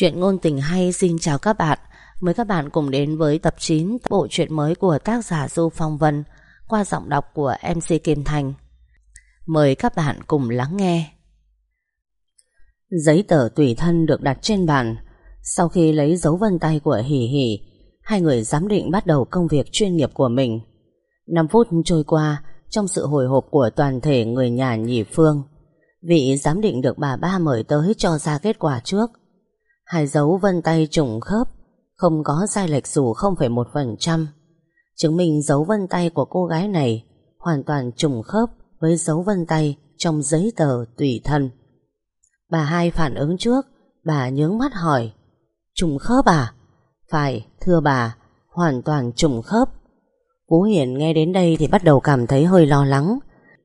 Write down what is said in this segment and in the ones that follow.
Chuyện ngôn tình hay, xin chào các bạn. Mời các bạn cùng đến với tập 9 Bộ truyện mới của tác giả Du Phong Vân, Qua giọng đọc của MC Kim Thành. Mời các bạn cùng lắng nghe. Giấy tờ tùy thân được đặt trên bàn. Sau khi lấy dấu vân tay của Hỷ Hỷ, Hai người giám định bắt đầu công việc chuyên nghiệp của mình. 5 phút trôi qua, Trong sự hồi hộp của toàn thể người nhà nhị phương, Vị giám định được bà ba mời tới cho ra kết quả trước. Hai dấu vân tay trùng khớp Không có sai lệch dù 0,1% Chứng minh dấu vân tay của cô gái này Hoàn toàn trùng khớp Với dấu vân tay Trong giấy tờ tùy thân. Bà hai phản ứng trước Bà nhướng mắt hỏi Trùng khớp à? Phải, thưa bà Hoàn toàn trùng khớp. Vũ Hiển nghe đến đây thì bắt đầu cảm thấy hơi lo lắng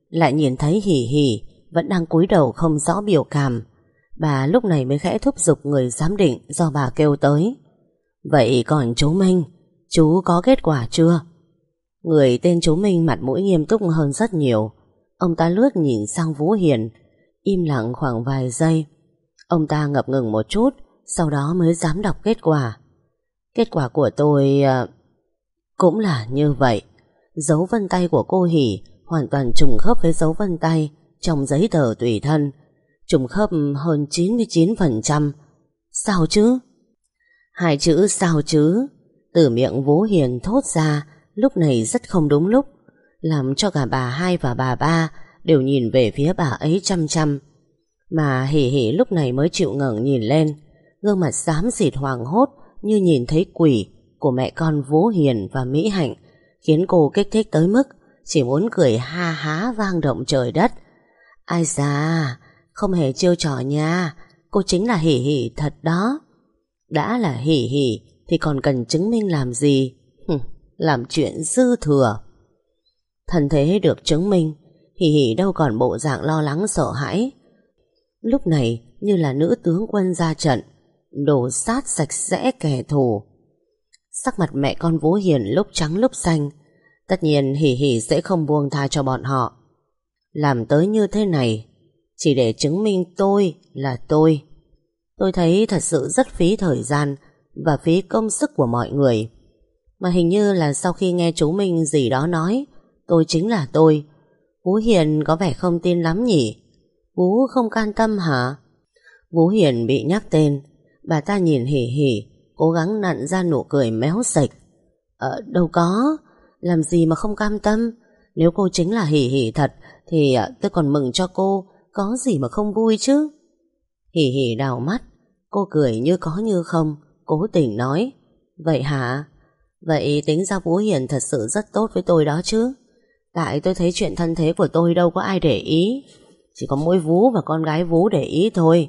Lại nhìn thấy hỉ hỉ Vẫn đang cúi đầu không rõ biểu cảm. Bà lúc này mới khẽ thúc giục người giám định do bà kêu tới. Vậy còn chú Minh, chú có kết quả chưa? Người tên chú Minh mặt mũi nghiêm túc hơn rất nhiều. Ông ta lướt nhìn sang Vũ Hiền, im lặng khoảng vài giây. Ông ta ngập ngừng một chút, sau đó mới dám đọc kết quả. Kết quả của tôi... Ờ, cũng là như vậy. Dấu vân tay của cô Hỷ hoàn toàn trùng khớp với dấu vân tay trong giấy tờ tùy thân trùng khớp hơn 99%. Sao chứ? Hai chữ sao chứ? Từ miệng Vũ Hiền thốt ra lúc này rất không đúng lúc, làm cho cả bà hai và bà ba đều nhìn về phía bà ấy chăm chăm. Mà hỉ hỉ lúc này mới chịu ngẩng nhìn lên, gương mặt xám xịt hoàng hốt như nhìn thấy quỷ của mẹ con Vũ Hiền và Mỹ Hạnh, khiến cô kích thích tới mức chỉ muốn cười ha há vang động trời đất. Ai da, không hề trêu trò nha. Cô chính là hỉ hỉ thật đó. Đã là hỉ hỉ, Thì còn cần chứng minh làm gì? Làm chuyện dư thừa. Thần thế được chứng minh, Hỉ hỉ đâu còn bộ dạng lo lắng, sợ hãi. Lúc này, như là nữ tướng quân ra trận Đổ sát sạch sẽ kẻ thù. Sắc mặt mẹ con Vũ Hiền lúc trắng lúc xanh. Tất nhiên hỉ hỉ sẽ không buông tha cho bọn họ. Làm tới như thế này chỉ để chứng minh tôi là tôi. Tôi thấy thật sự rất phí thời gian và phí công sức của mọi người. Mà hình như là sau khi nghe chú Minh gì đó nói, tôi chính là tôi. Vũ Hiền có vẻ không tin lắm nhỉ? Vũ không can tâm hả? Vũ Hiền bị nhắc tên, bà ta nhìn hỉ hỉ, cố gắng nặn ra nụ cười méo sạch. Ờ, đâu có, làm gì mà không cam tâm? Nếu cô chính là hỉ hỉ thật, thì ờ, tôi còn mừng cho cô, có gì mà không vui chứ? Hỉ hỉ đào mắt, Cô cười như có như không, Cố tình nói. Vậy hả? Vậy tính ra Vũ Hiền thật sự rất tốt với tôi đó chứ. Tại tôi thấy chuyện thân thế của tôi đâu có ai để ý. Chỉ có mỗi Vũ và con gái Vũ để ý thôi.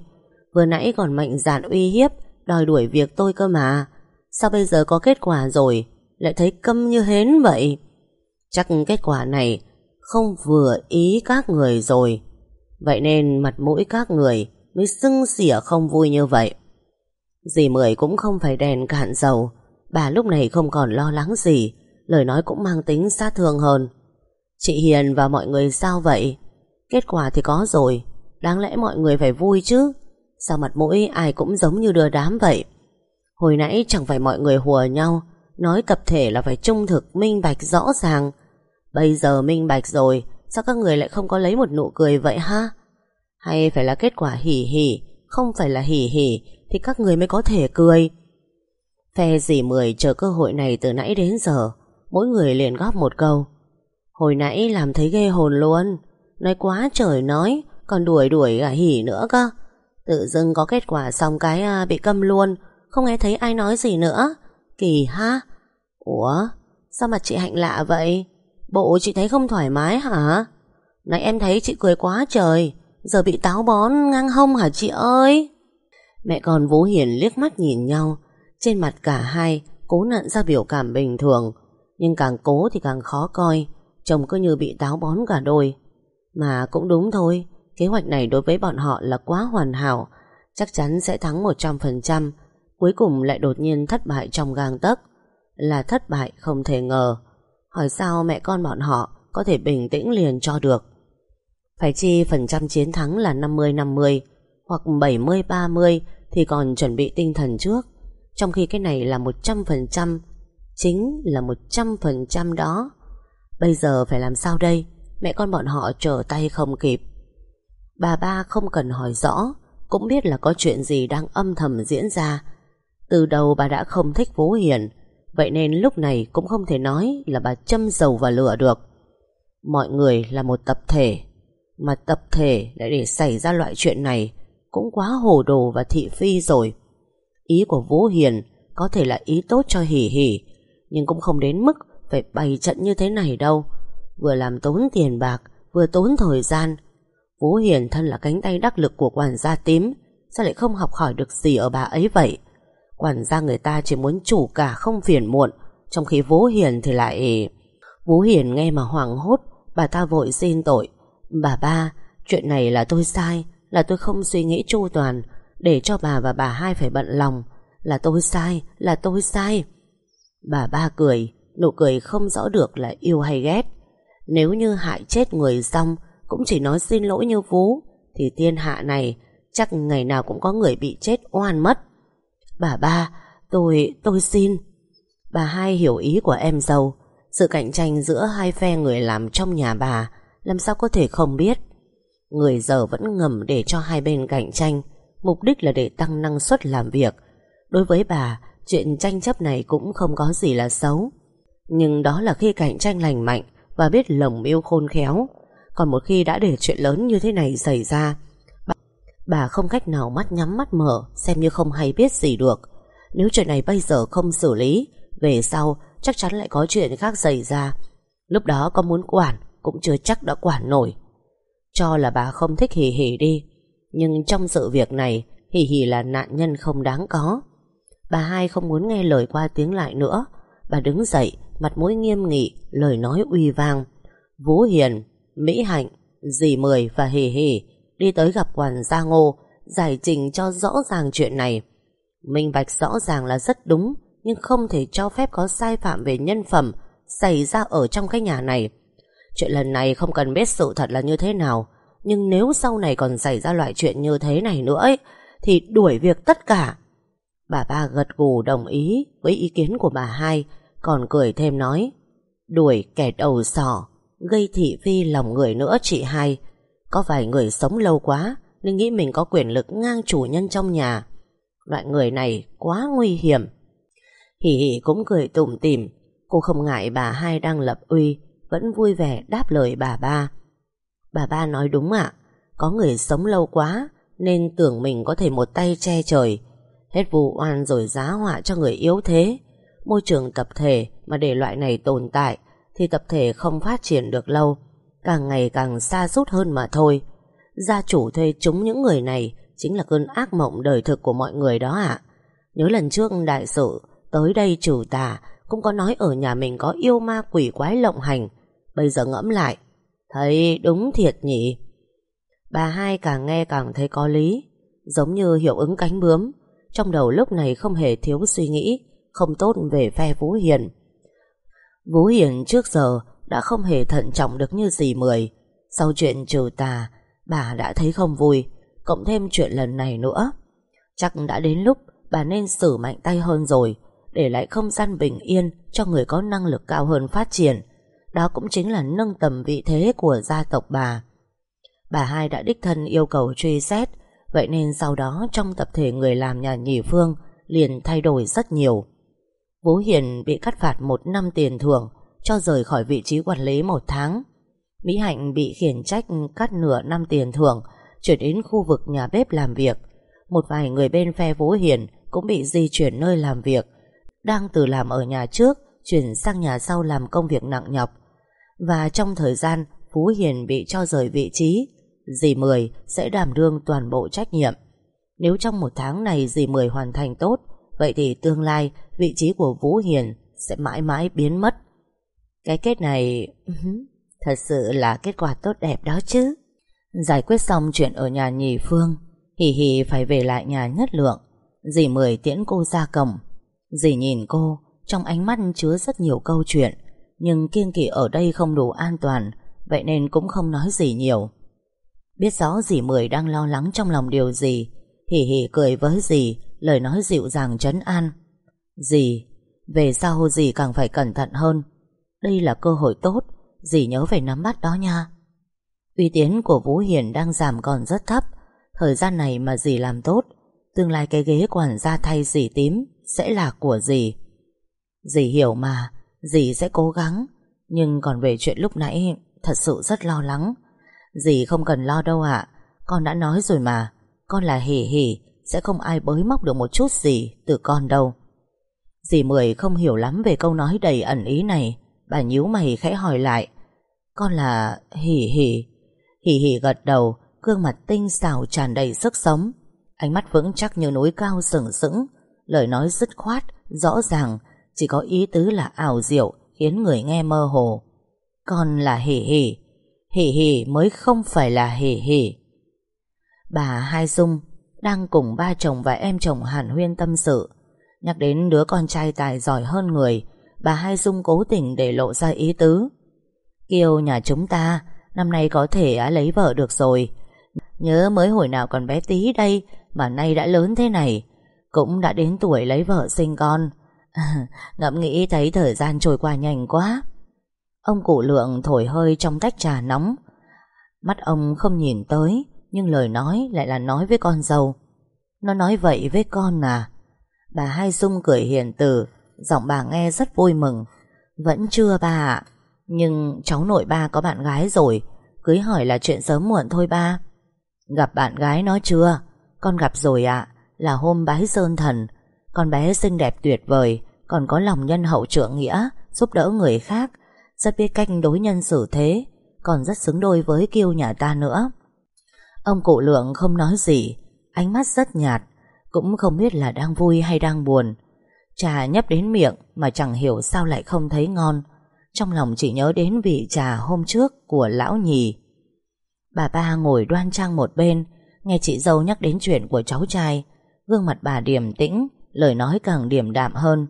Vừa nãy còn mạnh dạn uy hiếp, Đòi đuổi việc tôi cơ mà. Sao bây giờ có kết quả rồi? Lại thấy câm như hến vậy. Chắc kết quả này Không vừa ý các người rồi. Vậy nên mặt mũi các người mới sưng xỉa không vui như vậy. Dì Mười cũng không phải đèn cạn dầu, bà lúc này không còn lo lắng gì, lời nói cũng mang tính sát thương hơn. Chị Hiền và mọi người sao vậy? Kết quả thì có rồi, đáng lẽ mọi người phải vui chứ. Sao mặt mũi ai cũng giống như đưa đám vậy? Hồi nãy chẳng phải mọi người hùa nhau, nói tập thể là phải trung thực, minh bạch rõ ràng. Bây giờ minh bạch rồi, Sao các người lại không có lấy một nụ cười vậy ha? Hay phải là kết quả hỉ hỉ Không phải là hỉ hỉ Thì các người mới có thể cười. Phe dì mười chờ cơ hội này từ nãy đến giờ Mỗi người liền góp một câu. Hồi nãy làm thấy ghê hồn luôn. Nói quá trời nói Còn đuổi đuổi cả hỉ nữa cơ. Tự dưng có kết quả xong cái à, bị câm luôn Không nghe thấy ai nói gì nữa. Kỳ ha. Ủa Sao mặt chị Hạnh lạ vậy? Bộ chị thấy không thoải mái hả? Nãy em thấy chị cười quá trời. Giờ bị táo bón, ngang hông hả chị ơi? Mẹ con Vũ Hiền liếc mắt nhìn nhau. Trên mặt cả hai Cố nặn ra biểu cảm bình thường. Nhưng càng cố thì càng khó coi. Chồng cứ như bị táo bón cả đôi. Mà cũng đúng thôi. Kế hoạch này đối với bọn họ là quá hoàn hảo. Chắc chắn sẽ thắng 100% Cuối cùng lại đột nhiên thất bại trong gang tấc. Là thất bại không thể ngờ. Hỏi sao mẹ con bọn họ Có thể bình tĩnh liền cho được? Phải chi phần trăm chiến thắng là 50-50 Hoặc 70-30 Thì Thì còn chuẩn bị tinh thần trước. Trong khi cái này là 100% Chính là 100% đó. Bây giờ phải làm sao đây? Mẹ con bọn họ trở tay không kịp. Bà ba không cần hỏi rõ, Cũng biết là có chuyện gì đang âm thầm diễn ra. Từ đầu bà đã không thích Vũ Hiền Vậy nên lúc này cũng không thể nói Là bà châm dầu vào lửa được. Mọi người là một tập thể, Mà tập thể lại để xảy ra loại chuyện này Cũng quá hồ đồ và thị phi rồi. Ý của Vũ Hiền Có thể là ý tốt cho hỉ hỉ, Nhưng cũng không đến mức Phải bày trận như thế này đâu. Vừa làm tốn tiền bạc, Vừa tốn thời gian. Vũ Hiền thân là cánh tay đắc lực của quản gia tím, Sao lại không học hỏi được gì ở bà ấy vậy? Quản gia người ta chỉ muốn chủ cả không phiền muộn, Trong khi Vũ Hiền thì lại Vũ Hiền nghe mà hoảng hốt, Bà ta vội xin tội. Bà ba, Chuyện này là tôi sai, Là tôi không suy nghĩ chu toàn. Để cho bà và bà hai phải bận lòng. Là tôi sai, Là tôi sai. Bà ba cười, Nụ cười không rõ được là yêu hay ghét. Nếu như hại chết người xong, Cũng chỉ nói xin lỗi như Vũ, Thì thiên hạ này Chắc ngày nào cũng có người bị chết oan mất. Bà ba Tôi, tôi xin. Bà hai hiểu ý của em dâu. Sự cạnh tranh giữa hai phe người làm trong nhà bà Làm sao có thể không biết? Người giờ vẫn ngầm để cho hai bên cạnh tranh. Mục đích là để tăng năng suất làm việc. Đối với bà Chuyện tranh chấp này cũng không có gì là xấu. Nhưng đó là khi cạnh tranh lành mạnh Và biết lồng yêu khôn khéo. Còn một khi đã để chuyện lớn như thế này xảy ra Bà, không cách nào mắt nhắm mắt mở Xem như không hay biết gì được Nếu chuyện này bây giờ không xử lý Về sau chắc chắn lại có chuyện khác xảy ra. Lúc đó có muốn quản cũng chưa chắc đã quản nổi. Cho là bà không thích Hì Hì đi, nhưng trong sự việc này Hì Hì là nạn nhân không đáng có. Bà hai không muốn nghe lời qua tiếng lại nữa. Bà đứng dậy, mặt mũi nghiêm nghị, lời nói uy vang. Vũ Hiền, Mỹ Hạnh, dì Mười và Hì Hì đi tới gặp quản gia ngô, giải trình cho rõ ràng chuyện này. Minh bạch rõ ràng là rất đúng, nhưng không thể cho phép có sai phạm về nhân phẩm xảy ra ở trong cái nhà này. Chuyện lần này không cần biết sự thật là như thế nào, nhưng nếu sau này còn xảy ra loại chuyện như thế này nữa ấy, thì đuổi việc tất cả. Bà ba gật gù đồng ý với ý kiến của bà hai, còn cười thêm nói, đuổi kẻ đầu sỏ, gây thị phi lòng người nữa chị hai. Có vài người sống lâu quá nên nghĩ mình có quyền lực ngang chủ nhân trong nhà. Loại người này quá nguy hiểm. Hỉ hỉ cũng cười tủm tỉm. Cô không ngại bà hai đang lập uy, Vẫn vui vẻ đáp lời bà ba. Bà ba nói đúng ạ, Có người sống lâu quá Nên tưởng mình có thể một tay che trời. Hết vụ oan rồi giá họa cho người yếu thế. Môi trường tập thể Mà để loại này tồn tại Thì tập thể không phát triển được lâu. Càng ngày càng xa rút hơn mà thôi Gia chủ thuê chúng những người này Chính là cơn ác mộng đời thực của mọi người đó ạ Nhớ lần trước đại sự Tới đây chủ tà cũng có nói ở nhà mình có yêu ma quỷ quái lộng hành. Bây giờ ngẫm lại, thấy đúng thiệt nhỉ. Bà hai càng nghe càng thấy có lý, giống như hiệu ứng cánh bướm. Trong đầu lúc này không hề thiếu suy nghĩ, không tốt về phe Vũ Hiền. Vũ Hiền trước giờ đã không hề thận trọng được như dì mười. Sau chuyện trừ tà, bà đã thấy không vui, cộng thêm chuyện lần này nữa. Chắc đã đến lúc bà nên xử mạnh tay hơn rồi, để lại không gian bình yên cho người có năng lực cao hơn phát triển. Đó cũng chính là nâng tầm vị thế của gia tộc bà. Bà hai đã đích thân yêu cầu truy xét, vậy nên sau đó trong tập thể người làm nhà nhì phương liền thay đổi rất nhiều. Vũ Hiền bị cắt phạt một năm tiền thưởng cho rời khỏi vị trí quản lý một tháng. Mỹ Hạnh bị khiển trách cắt nửa năm tiền thưởng chuyển đến khu vực nhà bếp làm việc. Một vài người bên phe Vũ Hiền cũng bị di chuyển nơi làm việc đang từ làm ở nhà trước chuyển sang nhà sau làm công việc nặng nhọc. Và trong thời gian Phú Hiền bị cho rời vị trí, dì Mười sẽ đảm đương toàn bộ trách nhiệm. Nếu trong một tháng này dì Mười hoàn thành tốt, vậy thì tương lai vị trí của Vũ Hiền sẽ mãi mãi biến mất. Cái kết này ừ thật sự là kết quả tốt đẹp đó chứ. Giải quyết xong chuyện ở nhà nhì Phương, Hì Hì phải về lại nhà nhất lượng. Dì Mười tiễn cô ra cổng Dì nhìn cô Trong ánh mắt chứa rất nhiều câu chuyện Nhưng kiên kỵ ở đây không đủ an toàn Vậy nên cũng không nói gì nhiều Biết rõ dì Mười đang lo lắng trong lòng điều gì hì hì cười với dì Lời nói dịu dàng trấn an Dì Về sau dì càng phải cẩn thận hơn đây là cơ hội tốt. Dì nhớ phải nắm bắt đó nha. Uy tín của Vũ Hiền đang giảm còn rất thấp. Thời gian này mà dì làm tốt, Tương lai cái ghế quản gia thay dì tím Sẽ là của dì. Dì hiểu mà, Dì sẽ cố gắng. Nhưng còn về chuyện lúc nãy, Thật sự rất lo lắng. Dì không cần lo đâu ạ. Con đã nói rồi mà. Con là hỉ hỉ, Sẽ không ai bới móc được một chút gì từ con đâu. Dì Mười không hiểu lắm về câu nói đầy ẩn ý này. Bà nhíu mày khẽ hỏi lại. Con là hỉ hỉ Hỉ hỉ gật đầu, Gương mặt tinh xảo tràn đầy sức sống. Ánh mắt vững chắc như núi cao sừng sững. Lời nói dứt khoát, Rõ ràng, Chỉ có ý tứ là ảo diệu, Khiến người nghe mơ hồ. Con là hỉ hỉ Hỉ hỉ mới không phải là hỉ hỉ Bà Hai Dung Đang cùng ba chồng và em chồng Hàn Huyên tâm sự. Nhắc đến đứa con trai tài giỏi hơn người Bà Hai Dung cố tình để lộ ra ý tứ. Kiều nhà chúng ta, Năm nay có thể lấy vợ được rồi. Nhớ mới hồi nào còn bé tí đây, Mà nay đã lớn thế này. Cũng đã đến tuổi lấy vợ sinh con. Ngẫm nghĩ thấy thời gian trôi qua nhanh quá. Ông cụ lượng thổi hơi trong tách trà nóng. Mắt ông không nhìn tới, Nhưng lời nói lại là nói với con dâu. Nó nói vậy với con à? Bà Hai Dung cười hiền từ. Giọng bà nghe rất vui mừng. Vẫn chưa bà ạ. Nhưng cháu nội ba có bạn gái rồi. Cưới hỏi là chuyện sớm muộn thôi ba. Gặp bạn gái nó chưa? Con gặp rồi ạ. Là hôm bái sơn thần. Con bé xinh đẹp tuyệt vời. Còn có lòng nhân hậu trượng nghĩa, Giúp đỡ người khác. Rất biết cách đối nhân xử thế. Còn rất xứng đôi với kiêu nhà ta nữa. Ông cụ lượng không nói gì. Ánh mắt rất nhạt. Cũng không biết là đang vui hay đang buồn. Trà nhấp đến miệng Mà chẳng hiểu sao lại không thấy ngon. Trong lòng chỉ nhớ đến vị trà hôm trước Của lão nhì. Bà ba ngồi đoan trang một bên, Nghe chị dâu nhắc đến chuyện của cháu trai. Gương mặt bà điềm tĩnh, Lời nói càng điềm đạm hơn.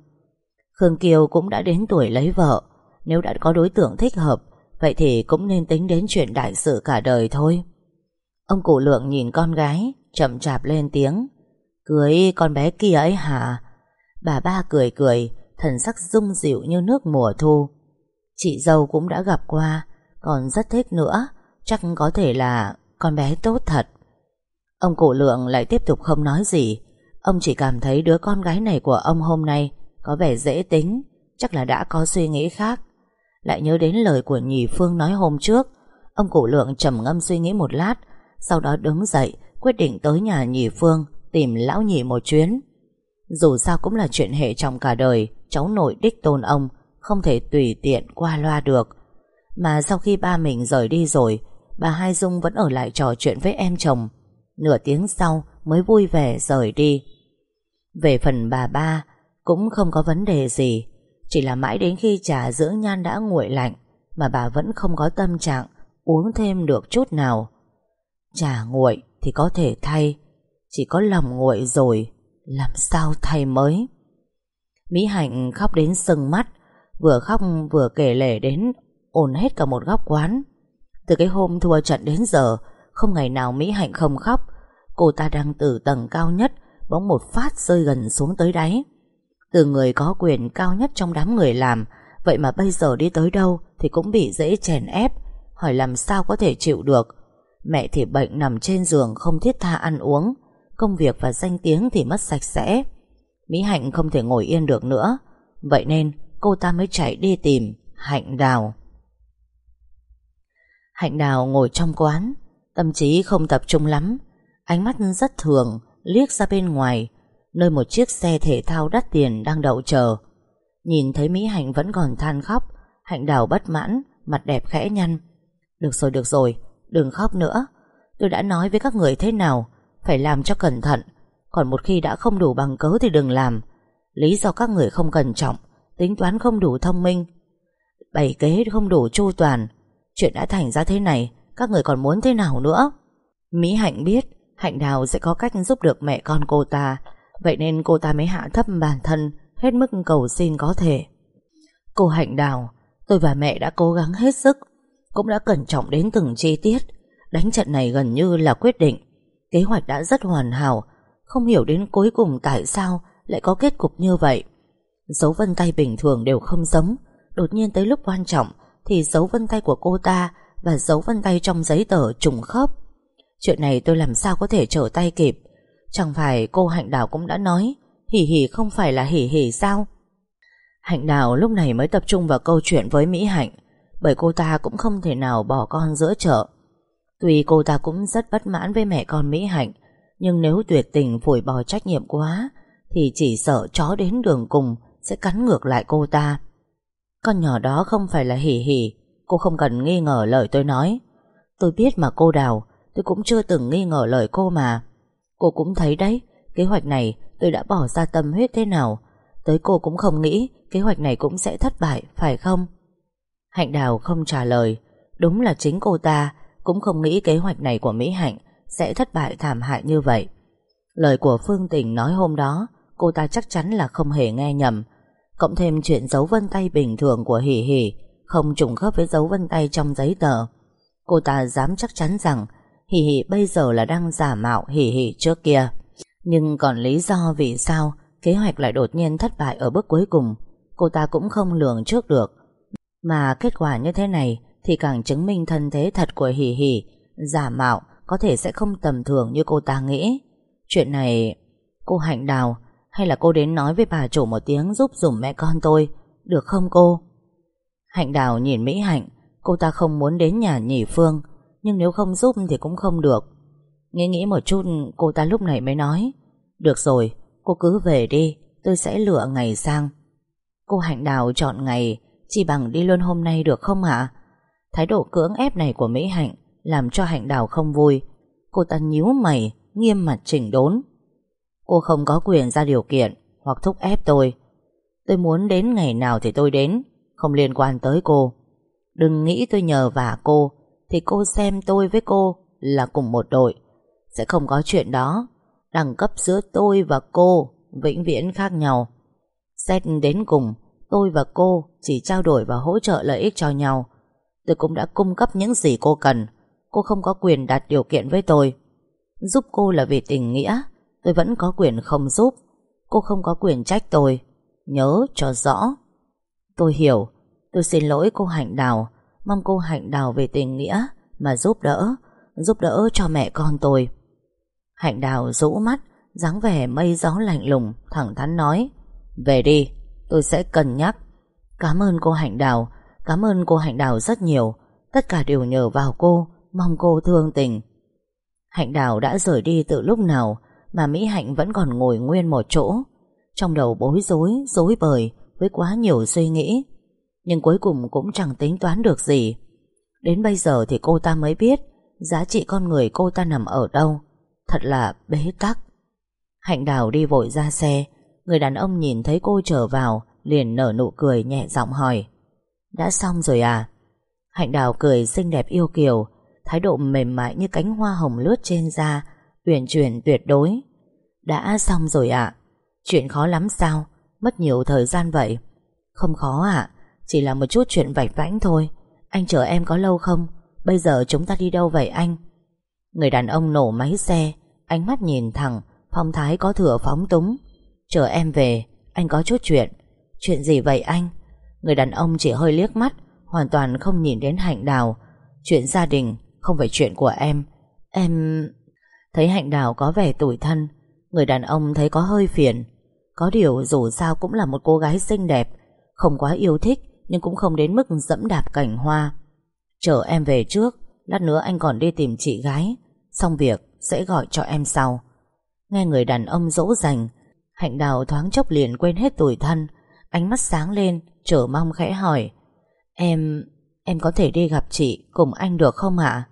Khương Kiều cũng đã đến tuổi lấy vợ. Nếu đã có đối tượng thích hợp, Vậy thì cũng nên tính đến chuyện đại sự cả đời thôi. Ông cụ lượng nhìn con gái, Chậm chạp lên tiếng. Cưới con bé kia ấy hả? Bà ba cười cười, Thần sắc rung dịu như nước mùa thu. Chị dâu cũng đã gặp qua, Còn rất thích nữa, Chắc có thể là con bé tốt thật. Ông cụ lượng lại tiếp tục không nói gì. Ông chỉ cảm thấy đứa con gái này của ông hôm nay Có vẻ dễ tính, Chắc là đã có suy nghĩ khác. Lại nhớ đến lời của nhì Phương nói hôm trước, Ông cụ lượng trầm ngâm suy nghĩ một lát, Sau đó đứng dậy, Quyết định tới nhà nhì Phương Tìm lão nhì một chuyến. Dù sao cũng là chuyện hệ trong cả đời, Cháu nội đích tôn ông, Không thể tùy tiện qua loa được. Mà sau khi ba mình rời đi rồi, Bà Hai Dung vẫn ở lại trò chuyện với em chồng. Nửa tiếng sau mới vui vẻ rời đi. Về phần bà ba, Cũng không có vấn đề gì. Chỉ là mãi đến khi trà dưỡng nhan đã nguội lạnh, Mà bà vẫn không có tâm trạng Uống thêm được chút nào. Trà nguội thì có thể thay, Chỉ có lòng nguội rồi. Làm sao thay mới? Mỹ Hạnh khóc đến sưng mắt, Vừa khóc vừa kể lể đến ồn hết cả một góc quán. Từ cái hôm thua trận đến giờ, Không ngày nào Mỹ Hạnh không khóc. Cô ta đang từ tầng cao nhất, Bỗng một phát rơi gần xuống tới đáy. Từ người có quyền cao nhất trong đám người làm, Vậy mà bây giờ đi tới đâu Thì cũng bị dễ chèn ép, Hỏi làm sao có thể chịu được. Mẹ thì bệnh nằm trên giường Không thiết tha ăn uống. Công việc và danh tiếng thì mất sạch sẽ. Mỹ Hạnh không thể ngồi yên được nữa. Vậy nên, cô ta mới chạy đi tìm Hạnh Đào. Hạnh Đào ngồi trong quán. Tâm trí không tập trung lắm. Ánh mắt rất thường, Liếc ra bên ngoài, Nơi một chiếc xe thể thao đắt tiền đang đậu chờ. Nhìn thấy Mỹ Hạnh vẫn còn than khóc, Hạnh Đào bất mãn, Mặt đẹp khẽ nhăn. Được rồi được rồi, Đừng khóc nữa. Tôi đã nói với các người thế nào phải làm cho cẩn thận. Còn một khi đã không đủ bằng cớ thì đừng làm. Lý do các người không cẩn trọng, Tính toán không đủ thông minh, Bày kế không đủ chu toàn. Chuyện đã thành ra thế này, Các người còn muốn thế nào nữa? Mỹ Hạnh biết Hạnh Đào sẽ có cách giúp được mẹ con cô ta. Vậy nên cô ta mới hạ thấp bản thân, Hết mức cầu xin có thể. Cô Hạnh Đào, Tôi và mẹ đã cố gắng hết sức, Cũng đã cẩn trọng đến từng chi tiết. Đánh trận này gần như là quyết định. Kế hoạch đã rất hoàn hảo. Không hiểu đến cuối cùng tại sao Lại có kết cục như vậy. Dấu vân tay bình thường đều không giống. Đột nhiên tới lúc quan trọng Thì dấu vân tay của cô ta Và dấu vân tay trong giấy tờ trùng khớp. Chuyện này tôi làm sao có thể trở tay kịp? Chẳng phải cô Hạnh Đào cũng đã nói, Hỉ hỉ không phải là hỉ hỉ sao? Hạnh Đào lúc này mới tập trung vào câu chuyện với Mỹ Hạnh, Bởi cô ta cũng không thể nào bỏ con giữa chợ. Tuy cô ta cũng rất bất mãn với mẹ con Mỹ Hạnh, Nhưng nếu tuyệt tình phủi bỏ trách nhiệm quá Thì chỉ sợ chó đến đường cùng Sẽ cắn ngược lại cô ta. Con nhỏ đó không phải là hỉ hỉ, Cô không cần nghi ngờ lời tôi nói. Tôi biết mà cô Đào, Tôi cũng chưa từng nghi ngờ lời cô mà. Cô cũng thấy đấy, Kế hoạch này tôi đã bỏ ra tâm huyết thế nào, Tới cô cũng không nghĩ Kế hoạch này cũng sẽ thất bại, Phải không? Hạnh Đào không trả lời, Đúng là chính cô ta cũng không nghĩ kế hoạch này của Mỹ Hạnh Sẽ thất bại thảm hại như vậy. Lời của Phương Tình nói hôm đó, Cô ta chắc chắn là không hề nghe nhầm. Cộng thêm chuyện dấu vân tay bình thường của Hỷ Hỷ, Không trùng khớp với dấu vân tay trong giấy tờ. Cô ta dám chắc chắn rằng Hỷ Hỷ bây giờ là đang giả mạo Hỷ Hỷ trước kia. Nhưng còn lý do vì sao Kế hoạch lại đột nhiên thất bại ở bước cuối cùng, Cô ta cũng không lường trước được. Mà kết quả như thế này thì càng chứng minh thân thế thật của Hỷ Hỷ, Giả mạo Có thể sẽ không tầm thường như cô ta nghĩ. Chuyện này, Cô Hạnh Đào, Hay là cô đến nói với bà chủ một tiếng giúp dùm mẹ con tôi, Được không cô? Hạnh Đào nhìn Mỹ Hạnh, Cô ta không muốn đến nhà nhỉ Phương, Nhưng nếu không giúp thì cũng không được. Nghĩ nghĩ một chút, Cô ta lúc này mới nói, Được rồi, cô cứ về đi, Tôi sẽ lựa ngày sang. Cô Hạnh Đào chọn ngày Chỉ bằng đi luôn hôm nay được không ạ Thái độ cưỡng ép này của Mỹ Hạnh Làm cho Hạnh Đào không vui. Cô ta nhíu mày, Nghiêm mặt chỉnh đốn. Cô không có quyền ra điều kiện Hoặc thúc ép tôi. Tôi muốn đến ngày nào thì tôi đến, Không liên quan tới cô. Đừng nghĩ tôi nhờ vả cô, Thì cô xem tôi với cô là cùng một đội. Sẽ không có chuyện đó. Đẳng cấp giữa tôi và cô Vĩnh viễn khác nhau. Xét đến cùng, Tôi và cô chỉ trao đổi và hỗ trợ lợi ích cho nhau. Tôi cũng đã cung cấp những gì cô cần. Cô không có quyền đặt điều kiện với tôi. Giúp cô là vì tình nghĩa. Tôi vẫn có quyền không giúp. Cô không có quyền trách tôi. Nhớ cho rõ. Tôi hiểu. Tôi xin lỗi cô Hạnh Đào. Mong cô Hạnh Đào về tình nghĩa Mà giúp đỡ. Giúp đỡ cho mẹ con tôi. Hạnh Đào rũ mắt, dáng vẻ mây gió lạnh lùng, Thẳng thắn nói, Về đi, tôi sẽ cân nhắc. Cảm ơn cô Hạnh Đào. Cảm ơn cô Hạnh Đào rất nhiều. Tất cả đều nhờ vào cô. Mong cô thương tình. Hạnh Đào đã rời đi từ lúc nào Mà Mỹ Hạnh vẫn còn ngồi nguyên một chỗ. Trong đầu bối rối Rối bời với quá nhiều suy nghĩ. Nhưng cuối cùng cũng chẳng tính toán được gì. Đến bây giờ thì cô ta mới biết Giá trị con người cô ta nằm ở đâu. Thật là bế tắc. Hạnh Đào đi vội ra xe. Người đàn ông nhìn thấy cô trở vào Liền nở nụ cười nhẹ giọng hỏi. Đã xong rồi à? Hạnh Đào cười xinh đẹp yêu kiều, Thái độ mềm mại như cánh hoa hồng lướt trên da, Uyển chuyển tuyệt đối. Đã xong rồi ạ. Chuyện khó lắm sao? Mất nhiều thời gian vậy. Không khó ạ. Chỉ là một chút chuyện vạch vãnh thôi. Anh chờ em có lâu không? Bây giờ chúng ta đi đâu vậy anh? Người đàn ông nổ máy xe, Ánh mắt nhìn thẳng, Phong thái có thừa phóng túng. Chờ em về, Anh có chút chuyện. Chuyện gì vậy anh? Người đàn ông chỉ hơi liếc mắt, Hoàn toàn không nhìn đến hạnh đào. Chuyện gia đình không phải chuyện của em. Em... Thấy hạnh đào có vẻ tủi thân, Người đàn ông thấy có hơi phiền. Có điều dù sao cũng là một cô gái xinh đẹp, Không quá yêu thích Nhưng cũng không đến mức dẫm đạp cảnh hoa. Chờ em về trước, Lát nữa anh còn đi tìm chị gái, Xong việc sẽ gọi cho em sau. Nghe người đàn ông dỗ dành, Hạnh đào thoáng chốc liền quên hết tủi thân, Ánh mắt sáng lên. Chờ mong khẽ hỏi Em... em có thể đi gặp chị Cùng anh được không ạ?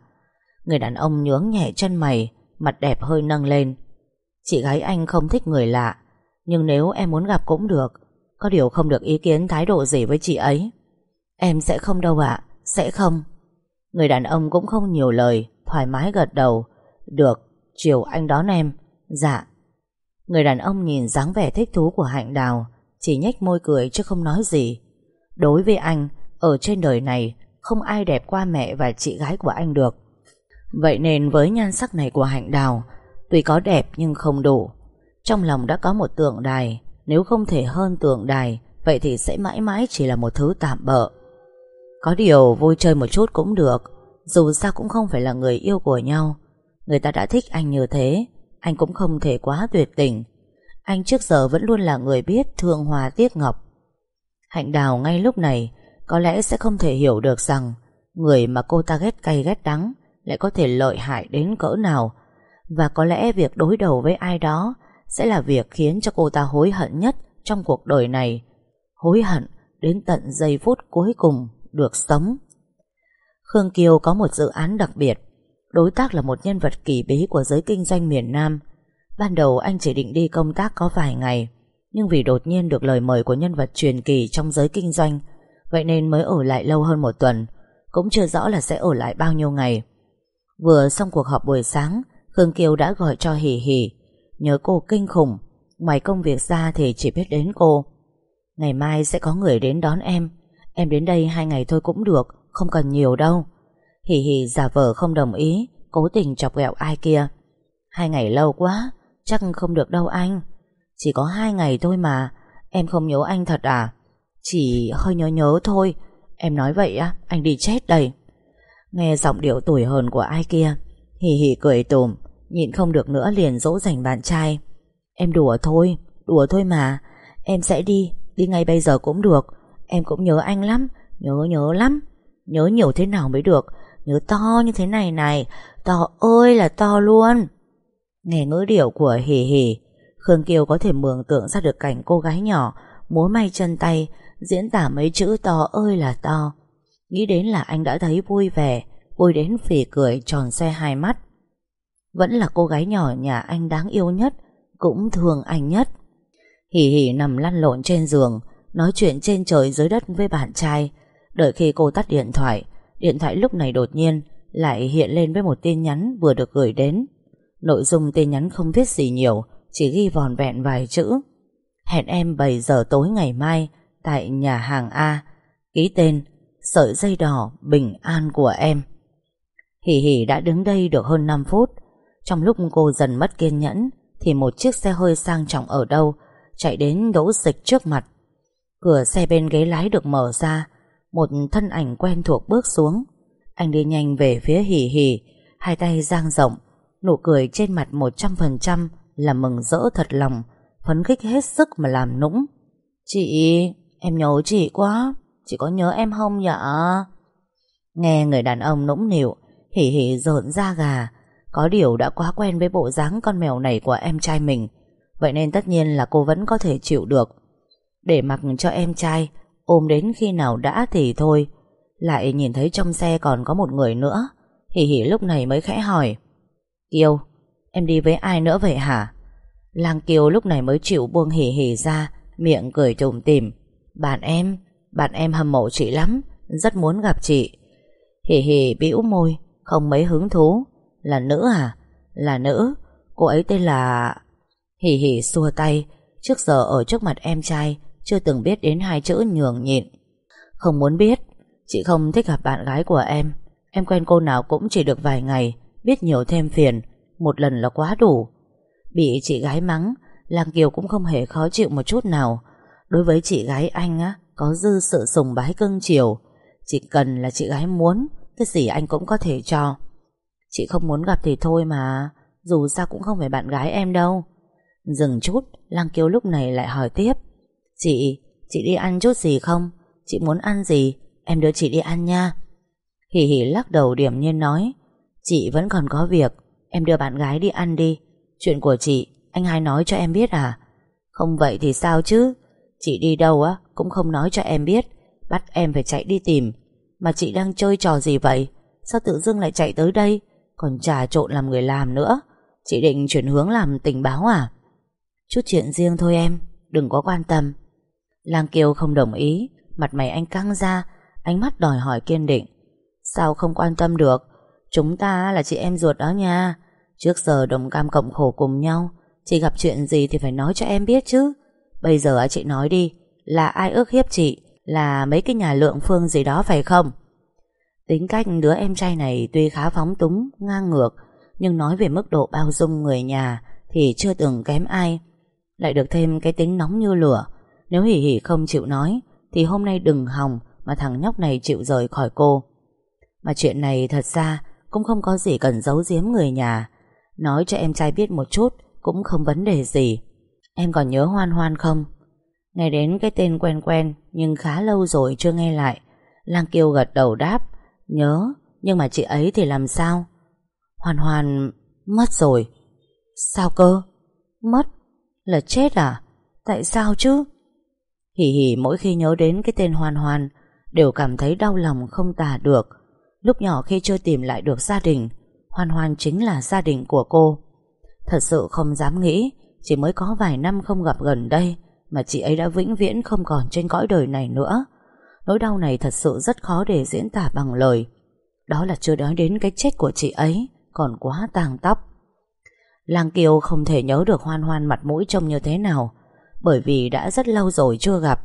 Người đàn ông nhướng nhẹ chân mày Mặt đẹp hơi nâng lên. Chị gái anh không thích người lạ Nhưng nếu em muốn gặp cũng được Có điều không được ý kiến thái độ gì với chị ấy. Em sẽ không đâu ạ Sẽ không. Người đàn ông cũng không nhiều lời Thoải mái gật đầu. Được, chiều anh đón em. Dạ. Người đàn ông nhìn dáng vẻ thích thú của Hạnh Đào Chỉ nhếch môi cười chứ không nói gì. Đối với anh, Ở trên đời này, Không ai đẹp qua mẹ và chị gái của anh được. Vậy nên với nhan sắc này của Hạnh Đào, Tuy có đẹp nhưng không đủ. Trong lòng đã có một tượng đài, Nếu không thể hơn tượng đài, Vậy thì sẽ mãi mãi chỉ là một thứ tạm bợ. Có điều vui chơi một chút cũng được, Dù sao cũng không phải là người yêu của nhau. Người ta đã thích anh như thế, Anh cũng không thể quá tuyệt tình. Anh trước giờ vẫn luôn là người biết thương hòa tiếc ngọc Hạnh đào ngay lúc này, Có lẽ sẽ không thể hiểu được rằng Người mà cô ta ghét cay ghét đắng Lại có thể lợi hại đến cỡ nào. Và có lẽ việc đối đầu với ai đó Sẽ là việc khiến cho cô ta hối hận nhất Trong cuộc đời này. Hối hận đến tận giây phút cuối cùng Được sống. Khương Kiều có một dự án đặc biệt. Đối tác là một nhân vật kỳ bí Của giới kinh doanh miền Nam. Ban đầu anh chỉ định đi công tác có vài ngày. Nhưng vì đột nhiên được lời mời Của nhân vật truyền kỳ trong giới kinh doanh, Vậy nên mới ở lại lâu hơn một tuần, cũng chưa rõ là sẽ ở lại bao nhiêu ngày. Vừa xong cuộc họp buổi sáng, Khương Kiều đã gọi cho Hỷ Hỷ. Nhớ cô kinh khủng, Ngoài công việc ra thì chỉ biết đến cô. Ngày mai sẽ có người đến đón em. Em đến đây hai ngày thôi cũng được, Không cần nhiều đâu. Hỷ Hỷ giả vờ không đồng ý, Cố tình chọc ghẹo ai kia. Hai ngày lâu quá, Chắc không được đâu anh. Chỉ có hai ngày thôi mà. Em không nhớ anh thật à? Chỉ hơi nhớ nhớ thôi. Em nói vậy á, Anh đi chết đây. Nghe giọng điệu tuổi hờn của ai kia, Hì hì cười tùm Nhịn không được nữa liền dỗ dành bạn trai. Em đùa thôi Đùa thôi mà. Em sẽ đi Đi ngay bây giờ cũng được. Em cũng nhớ anh lắm, Nhớ nhớ lắm. Nhớ nhiều thế nào mới được? Nhớ to như thế này này, To ơi là to luôn. Nghe ngữ điệu của hì hì Khương Kiều có thể mường tượng ra được cảnh cô gái nhỏ, Múa may chân tay, Diễn tả mấy chữ to ơi là to. Nghĩ đến là anh đã thấy vui vẻ, Vui đến phỉ cười tròn xe hai mắt. Vẫn là cô gái nhỏ nhà anh đáng yêu nhất, Cũng thương anh nhất. Hỉ hỉ nằm lăn lộn trên giường, Nói chuyện trên trời dưới đất với bạn trai. Đợi khi cô tắt điện thoại Điện thoại lúc này đột nhiên Lại hiện lên với một tin nhắn vừa được gửi đến. Nội dung tin nhắn không viết gì nhiều chỉ ghi vòn vẹn vài chữ Hẹn em 7 giờ tối ngày mai tại nhà hàng A, ký tên sợi dây đỏ bình an của em. Hỉ hỉ đã đứng đây được hơn 5 phút. Trong lúc cô dần mất kiên nhẫn, thì một chiếc xe hơi sang trọng ở đâu chạy đến đỗ dịch trước mặt. Cửa xe bên ghế lái được mở ra, một thân ảnh quen thuộc bước xuống. Anh đi nhanh về phía hỉ hỉ, hai tay giang rộng, nụ cười trên mặt 100% là mừng rỡ thật lòng, phấn khích hết sức mà làm nũng. Chị... Em nhớ chị quá Chị có nhớ em không nhở? Nghe người đàn ông nũng nịu Hỉ hỉ rợn da gà. Có điều đã quá quen với bộ dáng con mèo này của em trai mình Vậy nên tất nhiên là cô vẫn có thể chịu được. Để mặc cho em trai Ôm đến khi nào đã thì thôi. Lại nhìn thấy trong xe còn có một người nữa Hỉ hỉ lúc này mới khẽ hỏi Kiều Em đi với ai nữa vậy hả Lang Kiều lúc này mới chịu buông hỉ hỉ ra Miệng cười trùm tìm bạn em, bạn em hâm mộ chị lắm, rất muốn gặp chị. Hỉ hỉ bĩu môi, không mấy hứng thú. Là nữ à? Là nữ, cô ấy tên là... Hỉ hỉ xua tay, trước giờ ở trước mặt em trai, chưa từng biết đến hai chữ nhường nhịn. Không muốn biết, chị không thích gặp bạn gái của em. Em quen cô nào cũng chỉ được vài ngày, biết nhiều thêm phiền, một lần là quá đủ. Bị chị gái mắng, Lang Kiều cũng không hề khó chịu một chút nào. Đối với chị gái anh á Có dư sự sùng bái cưng chiều Chỉ cần là chị gái muốn Cái gì anh cũng có thể cho Chị không muốn gặp thì thôi mà Dù sao cũng không phải bạn gái em đâu Dừng chút lang Kiều lúc này lại hỏi tiếp Chị, chị đi ăn chút gì không? Chị muốn ăn gì? Em đưa chị đi ăn nha Hỉ hỉ lắc đầu điểm nhiên nói Chị vẫn còn có việc Em đưa bạn gái đi ăn đi. Chuyện của chị, Anh hai nói cho em biết à? Không vậy thì sao chứ? Chị đi đâu á, cũng không nói cho em biết. Bắt em phải chạy đi tìm. Mà chị đang chơi trò gì vậy? Sao tự dưng lại chạy tới đây? Còn trà trộn làm người làm nữa. Chị định chuyển hướng làm tình báo à? Chút chuyện riêng thôi em, Đừng có quan tâm. Lang Kiều không đồng ý. Mặt mày anh căng ra, Ánh mắt đòi hỏi kiên định. Sao không quan tâm được? Chúng ta là chị em ruột đó nha. Trước giờ đồng cam cộng khổ cùng nhau Chị gặp chuyện gì thì phải nói cho em biết chứ. Bây giờ chị nói đi Là ai ước hiếp chị? Là mấy cái nhà lượng phương gì đó phải không? Tính cách đứa em trai này Tuy khá phóng túng, ngang ngược Nhưng nói về mức độ bao dung người nhà Thì chưa từng kém ai. Lại được thêm cái tính nóng như lửa. Nếu hỉ hỉ không chịu nói Thì hôm nay đừng hòng Mà thằng nhóc này chịu rời khỏi cô. Mà chuyện này thật ra Cũng không có gì cần giấu giếm người nhà. Nói cho em trai biết một chút, Cũng không vấn đề gì. Em còn nhớ Hoan Hoan không? Nghe đến cái tên quen quen, Nhưng khá lâu rồi chưa nghe lại. Lang Kiêu gật đầu đáp, Nhớ, Nhưng mà chị ấy thì làm sao? Hoan Hoan, mất rồi. Sao cơ? Mất. Là chết à? Tại sao chứ? Hỉ hỉ mỗi khi nhớ đến cái tên Hoan Hoan, Đều cảm thấy đau lòng không tả được. Lúc nhỏ khi chưa tìm lại được gia đình Hoan Hoan chính là gia đình của cô. Thật sự không dám nghĩ, Chỉ mới có vài năm không gặp gần đây, Mà chị ấy đã vĩnh viễn không còn trên cõi đời này nữa. Nỗi đau này thật sự rất khó để diễn tả bằng lời. Đó là chưa nói đến cái chết của chị ấy, Còn quá tàng tóc. Lang Kiều không thể nhớ được Hoan Hoan mặt mũi trông như thế nào, Bởi vì đã rất lâu rồi chưa gặp.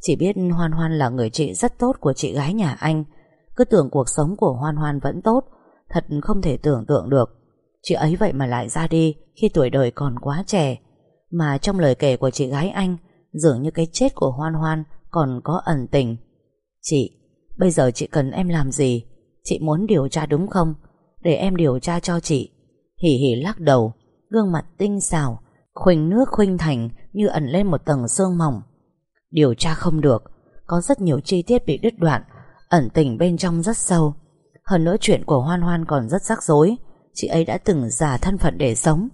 Chỉ biết Hoan Hoan là người chị rất tốt của chị gái nhà anh. Cứ tưởng cuộc sống của Hoan Hoan vẫn tốt Thật không thể tưởng tượng được. Chị ấy vậy mà lại ra đi Khi tuổi đời còn quá trẻ. Mà trong lời kể của chị gái anh Dường như cái chết của Hoan Hoan Còn có ẩn tình. Chị, bây giờ chị cần em làm gì? Chị muốn điều tra đúng không? Để em điều tra cho chị. Hỉ hỉ lắc đầu Gương mặt tinh xảo khuynh nước khuynh thành như ẩn lên một tầng sương mỏng. Điều tra không được Có rất nhiều chi tiết bị đứt đoạn Ẩn tình bên trong rất sâu. Hơn nữa chuyện của Hoan Hoan còn rất rắc rối. Chị ấy đã từng giả thân phận để sống.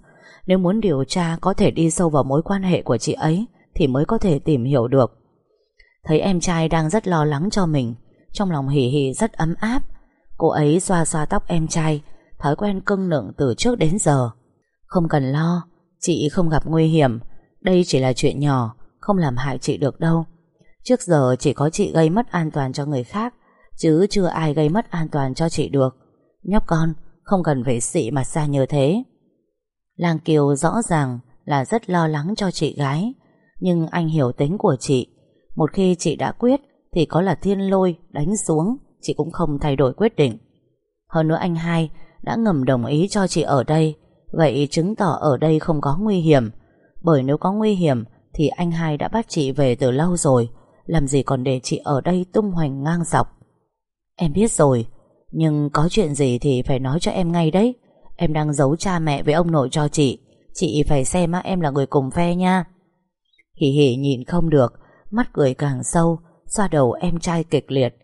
Nếu muốn điều tra có thể đi sâu vào mối quan hệ của chị ấy, Thì mới có thể tìm hiểu được. Thấy em trai đang rất lo lắng cho mình, Trong lòng hỉ hỉ rất ấm áp. Cô ấy xoa xoa tóc em trai, Thói quen cưng nựng từ trước đến giờ. Không cần lo, Chị không gặp nguy hiểm. Đây chỉ là chuyện nhỏ, Không làm hại chị được đâu. Trước giờ chỉ có chị gây mất an toàn cho người khác. Chứ chưa ai gây mất an toàn cho chị được. Nhóc con, Không cần phải xị mặt xa như thế. Lang Kiều rõ ràng Là rất lo lắng cho chị gái. Nhưng anh hiểu tính của chị. Một khi chị đã quyết, Thì có là thiên lôi, đánh xuống, Chị cũng không thay đổi quyết định. Hơn nữa anh hai đã ngầm đồng ý cho chị ở đây. Vậy chứng tỏ ở đây không có nguy hiểm. Bởi nếu có nguy hiểm, Thì anh hai đã bắt chị về từ lâu rồi. Làm gì còn để chị ở đây tung hoành ngang dọc. Em biết rồi, Nhưng có chuyện gì thì phải nói cho em ngay đấy. Em đang giấu cha mẹ với ông nội cho chị. Chị phải xem em là người cùng phe nha. Hỉ hỉ nhìn không được, Mắt cười càng sâu, Xoa đầu em trai kịch liệt.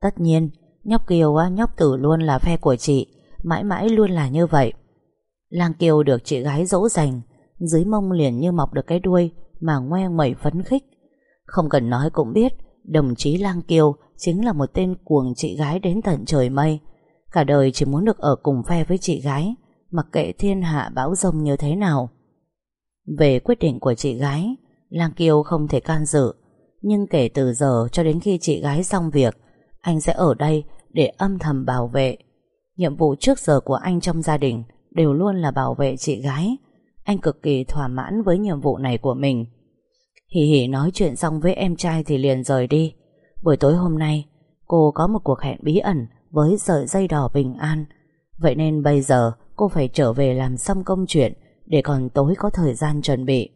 Tất nhiên, Nhóc Kiều á, nhóc tử luôn là phe của chị, Mãi mãi luôn là như vậy. Lang Kiều được chị gái dỗ dành, Dưới mông liền như mọc được cái đuôi Mà ngoe mẩy phấn khích. Không cần nói cũng biết Đồng chí Lang Kiều chính là một tên cuồng chị gái đến tận trời mây Cả đời chỉ muốn được ở cùng phe với chị gái, Mặc kệ thiên hạ bão rông như thế nào Về quyết định của chị gái, Lang Kiều không thể can dự Nhưng kể từ giờ cho đến khi chị gái xong việc, Anh sẽ ở đây để âm thầm bảo vệ Nhiệm vụ trước giờ của anh trong gia đình đều luôn là bảo vệ chị gái. Anh cực kỳ thỏa mãn với nhiệm vụ này của mình. Hỉ hỉ nói chuyện xong với em trai thì liền rời đi. Buổi tối hôm nay, cô có một cuộc hẹn bí ẩn với sợi dây đỏ bình an. Vậy nên bây giờ cô phải trở về làm xong công chuyện để còn tối có thời gian chuẩn bị.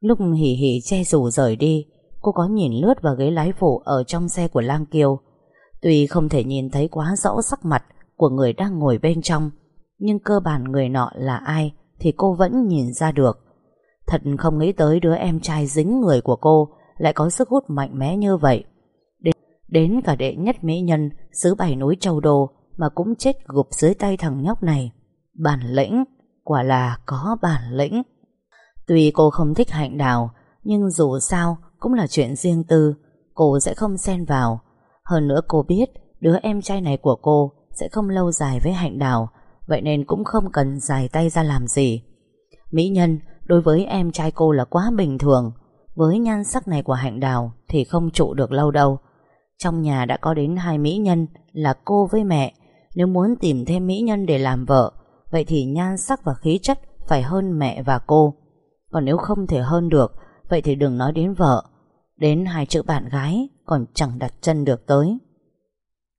Lúc hỉ hỉ che dù rời đi, cô có nhìn lướt vào ghế lái phụ ở trong xe của Lang Kiều. Tuy không thể nhìn thấy quá rõ sắc mặt của người đang ngồi bên trong, nhưng cơ bản người nọ là ai thì cô vẫn nhìn ra được. Thật không nghĩ tới đứa em trai dính người của cô lại có sức hút mạnh mẽ như vậy. Đến, đến cả đệ nhất mỹ nhân xứ bảy núi châu đồ mà cũng chết gục dưới tay thằng nhóc này. Bản lĩnh, quả là có bản lĩnh. Tuy cô không thích hạnh đào, nhưng dù sao cũng là chuyện riêng tư, cô sẽ không xen vào. Hơn nữa cô biết đứa em trai này của cô sẽ không lâu dài với hạnh đào, vậy nên cũng không cần dài tay ra làm gì. Mỹ nhân đối với em trai cô là quá bình thường, với nhan sắc này của hạnh đào thì không trụ được lâu đâu. Trong nhà đã có đến hai mỹ nhân là cô với mẹ, nếu muốn tìm thêm mỹ nhân để làm vợ, vậy thì nhan sắc và khí chất phải hơn mẹ và cô. Còn nếu không thể hơn được, vậy thì đừng nói đến vợ, đến hai chữ bạn gái còn chẳng đặt chân được tới.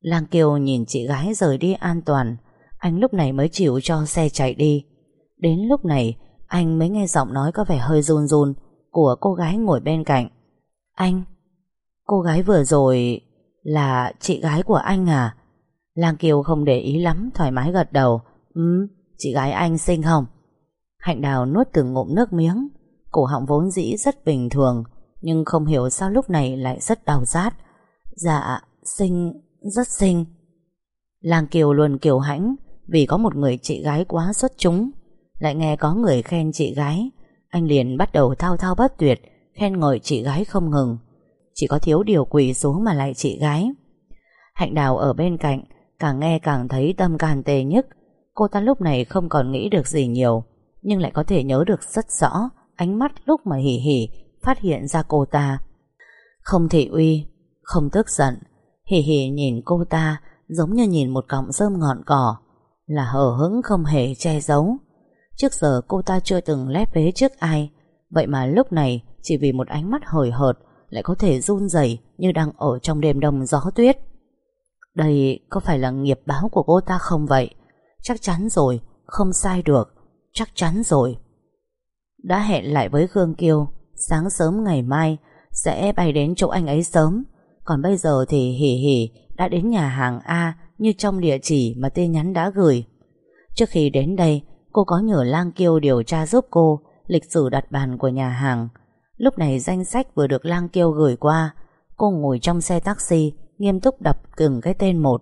Lang Kiều nhìn chị gái rời đi an toàn Anh lúc này mới chịu cho xe chạy đi Đến lúc này anh mới nghe giọng nói có vẻ hơi run run Của cô gái ngồi bên cạnh. Anh, Cô gái vừa rồi Là chị gái của anh à? Lang Kiều không để ý lắm, Thoải mái gật đầu. Ừ chị gái anh xinh không? Hạnh Đào nuốt từng ngụm nước miếng. Cổ họng vốn dĩ rất bình thường, Nhưng không hiểu sao lúc này lại rất đau rát. Dạ xinh, Rất xinh. Lang Kiều luôn kiều hãnh Vì có một người chị gái quá xuất chúng. Lại nghe có người khen chị gái. Anh liền bắt đầu thao thao bất tuyệt, Khen ngợi chị gái không ngừng. Chỉ có thiếu điều quỳ xuống mà lại chị gái. Hạnh Đào ở bên cạnh, Càng nghe càng thấy tâm can tê nhức. Cô ta lúc này không còn nghĩ được gì nhiều, Nhưng lại có thể nhớ được rất rõ Ánh mắt lúc mà hỉ hỉ Phát hiện ra cô ta. Không thị uy, Không tức giận, Hỉ hỉ nhìn cô ta Giống như nhìn một cọng rơm ngọn cỏ, Là hờ hững không hề che giấu. Trước giờ cô ta chưa từng lép vế trước ai. Vậy mà lúc này, Chỉ vì một ánh mắt hời hợt, Lại có thể run rẩy Như đang ở trong đêm đông gió tuyết. Đây có phải là nghiệp báo của cô ta không vậy? Chắc chắn rồi, Không sai được, Chắc chắn rồi. Đã hẹn lại với Khương Kiêu, Sáng sớm ngày mai Sẽ bay đến chỗ anh ấy sớm. Còn bây giờ thì hỉ hỉ, Đã đến nhà hàng A Như trong địa chỉ mà tin nhắn đã gửi. Trước khi đến đây Cô có nhờ Lang Kiêu điều tra giúp cô Lịch sử đặt bàn của nhà hàng. Lúc này danh sách vừa được Lang Kiêu gửi qua, Cô ngồi trong xe taxi, Nghiêm túc đọc từng cái tên một.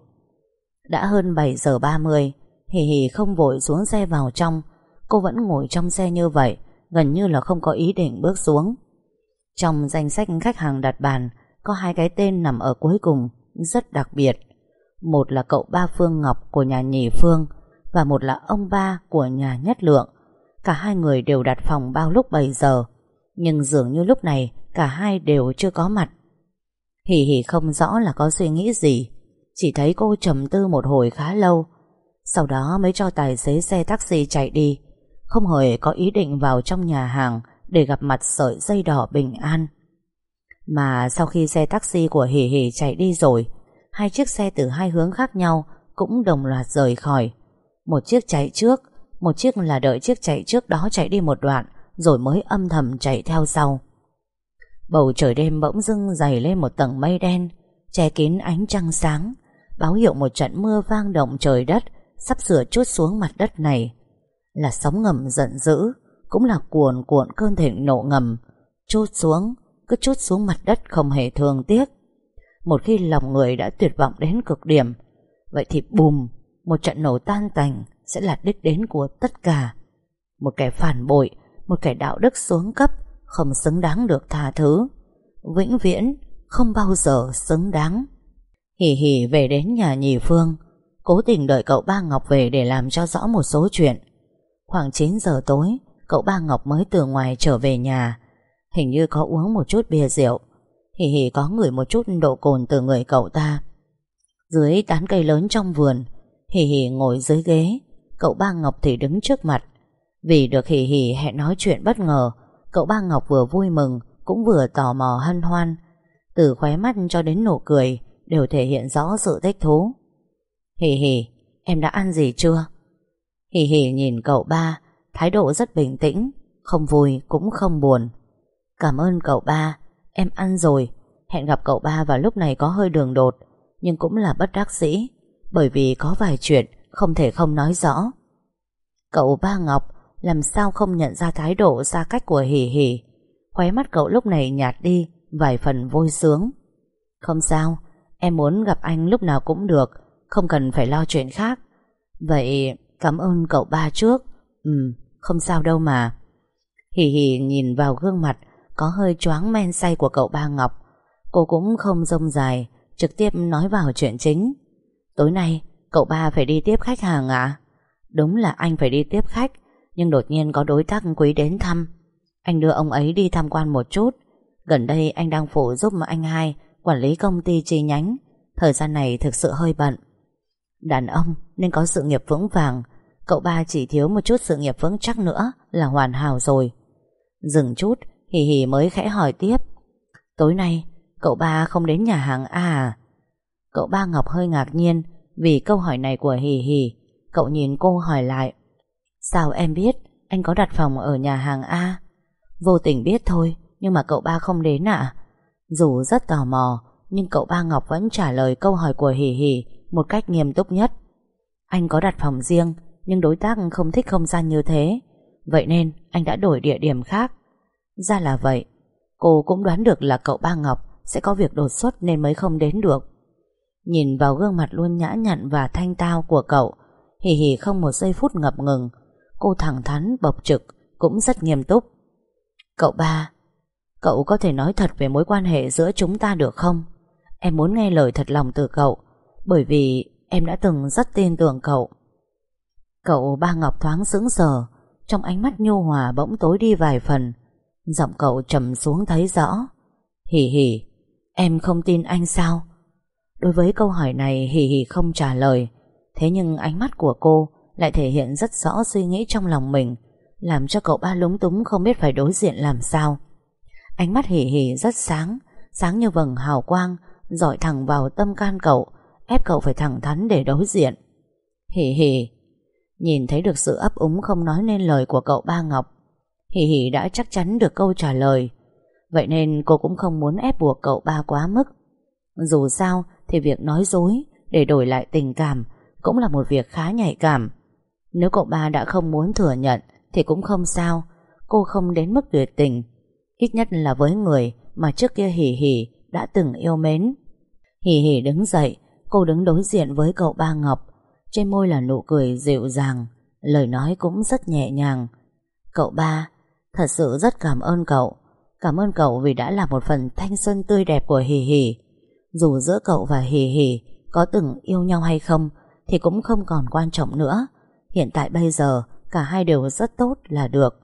Đã hơn 7 giờ 30 Hì hì không vội xuống xe vào trong. Cô vẫn ngồi trong xe như vậy, Gần như là không có ý định bước xuống. Trong danh sách khách hàng đặt bàn, Có hai cái tên nằm ở cuối cùng, Rất đặc biệt. Một là cậu ba Phương Ngọc của nhà nhì Phương và một là ông ba của nhà Nhất Lượng. Cả hai người đều đặt phòng bao lúc 7 giờ, Nhưng dường như lúc này Cả hai đều chưa có mặt. Hỷ hỷ không rõ là có suy nghĩ gì, Chỉ thấy cô trầm tư một hồi khá lâu, sau đó mới cho tài xế xe taxi chạy đi, Không hề có ý định vào trong nhà hàng Để gặp mặt sợi dây đỏ bình an. Mà sau khi xe taxi của Hỷ Hỷ chạy đi rồi, Hai chiếc xe từ hai hướng khác nhau Cũng đồng loạt rời khỏi. Một chiếc chạy trước Một chiếc là đợi chiếc chạy trước đó chạy đi một đoạn Rồi mới âm thầm chạy theo sau Bầu trời đêm bỗng dưng dày lên một tầng mây đen Che kín ánh trăng sáng Báo hiệu một trận mưa vang động trời đất sắp sửa chút xuống mặt đất này. Là sóng ngầm giận dữ, cũng là cuồn cuộn cơn thịnh nộ ngầm, chút xuống, cứ chút xuống mặt đất không hề thương tiếc. Một khi lòng người đã tuyệt vọng đến cực điểm, vậy thì bùm, một trận nổ tan tành sẽ là đích đến của tất cả. Một kẻ phản bội, một kẻ đạo đức xuống cấp, không xứng đáng được tha thứ. Vĩnh viễn, không bao giờ xứng đáng. Hỉ hỉ về đến nhà nhì phương, Cố tình đợi cậu ba Ngọc về để làm cho rõ một số chuyện Khoảng 9 giờ tối Cậu ba Ngọc mới từ ngoài trở về nhà Hình như có uống một chút bia rượu Hì hì có ngửi một chút độ cồn từ người cậu ta Dưới tán cây lớn trong vườn Hì hì ngồi dưới ghế Cậu ba Ngọc thì đứng trước mặt Vì được hì hì hẹn nói chuyện bất ngờ Cậu ba Ngọc vừa vui mừng Cũng vừa tò mò hân hoan Từ khóe mắt cho đến nụ cười Đều thể hiện rõ sự thích thú Hì hì, em đã ăn gì chưa? Hì hì nhìn cậu ba, thái độ rất bình tĩnh, không vui cũng không buồn. Cảm ơn cậu ba, em ăn rồi. Hẹn gặp cậu ba vào lúc này có hơi đường đột, nhưng cũng là bất đắc dĩ, bởi vì có vài chuyện không thể không nói rõ. Cậu ba Ngọc làm sao không nhận ra thái độ xa cách của Hì Hì. Khóe mắt cậu lúc này nhạt đi, vài phần vui sướng. Không sao, em muốn gặp anh lúc nào cũng được, không cần phải lo chuyện khác Vậy cảm ơn cậu ba trước Ừ không sao đâu mà Hì hì nhìn vào gương mặt Có hơi choáng men say của cậu ba Ngọc Cô cũng không rông dài Trực tiếp nói vào chuyện chính Tối nay, cậu ba phải đi tiếp khách hàng à Đúng là anh phải đi tiếp khách, Nhưng đột nhiên có đối tác quý đến thăm. Anh đưa ông ấy đi tham quan một chút. Gần đây anh đang phụ giúp anh hai Quản lý công ty chi nhánh. Thời gian này thực sự hơi bận. Đàn ông, nên có sự nghiệp vững vàng. Cậu ba chỉ thiếu một chút sự nghiệp vững chắc nữa Là hoàn hảo rồi. Dừng chút, Hì hì mới khẽ hỏi tiếp. Tối nay, cậu ba không đến nhà hàng A à? Cậu ba Ngọc hơi ngạc nhiên Vì câu hỏi này của Hì hì. Cậu nhìn cô hỏi lại, Sao em biết anh có đặt phòng ở nhà hàng A? Vô tình biết thôi, Nhưng mà cậu ba không đến ạ. Dù rất tò mò, Nhưng cậu ba Ngọc vẫn trả lời câu hỏi của hì hì Một cách nghiêm túc nhất. Anh có đặt phòng riêng, Nhưng đối tác không thích không gian như thế. Vậy nên anh đã đổi địa điểm khác. Ra là vậy, Cô cũng đoán được là cậu ba Ngọc Sẽ có việc đột xuất nên mới không đến được. Nhìn vào gương mặt luôn nhã nhặn Và thanh tao của cậu, Hì hì không một giây phút ngập ngừng. Cô thẳng thắn, bộc trực, Cũng rất nghiêm túc. Cậu ba, Cậu có thể nói thật về mối quan hệ giữa chúng ta được không? Em muốn nghe lời thật lòng từ cậu, Bởi vì em đã từng rất tin tưởng cậu. Cậu ba Ngọc thoáng sững sờ, Trong ánh mắt nhu hòa bỗng tối đi vài phần. Giọng cậu trầm xuống thấy rõ. Hỉ hỉ Em không tin anh sao? Đối với câu hỏi này hì hì không trả lời. Thế nhưng ánh mắt của cô Lại thể hiện rất rõ suy nghĩ trong lòng mình, Làm cho cậu ba lúng túng Không biết phải đối diện làm sao. Ánh mắt hì hì rất sáng Sáng như vầng hào quang, dọi thẳng vào tâm can cậu, Ép cậu phải thẳng thắn để đối diện. Hì hì. Nhìn thấy được sự ấp úng không nói nên lời của cậu ba Ngọc, hì hì đã chắc chắn được câu trả lời. Vậy nên cô cũng không muốn ép buộc cậu ba quá mức. Dù sao thì việc nói dối Để đổi lại tình cảm Cũng là một việc khá nhạy cảm. Nếu cậu ba đã không muốn thừa nhận Thì cũng không sao, Cô không đến mức tuyệt tình. Ít nhất là với người Mà trước kia hỉ hỉ đã từng yêu mến. Hỉ hỉ đứng dậy, Cô đứng đối diện với cậu ba Ngọc. Trên môi là nụ cười dịu dàng, Lời nói cũng rất nhẹ nhàng. Cậu ba, Thật sự rất cảm ơn cậu. Cảm ơn cậu vì đã là một phần thanh xuân tươi đẹp của Hì Hì dù giữa cậu và Hì Hì Có từng yêu nhau hay không Thì cũng không còn quan trọng nữa. Hiện tại bây giờ, Cả hai đều rất tốt là được.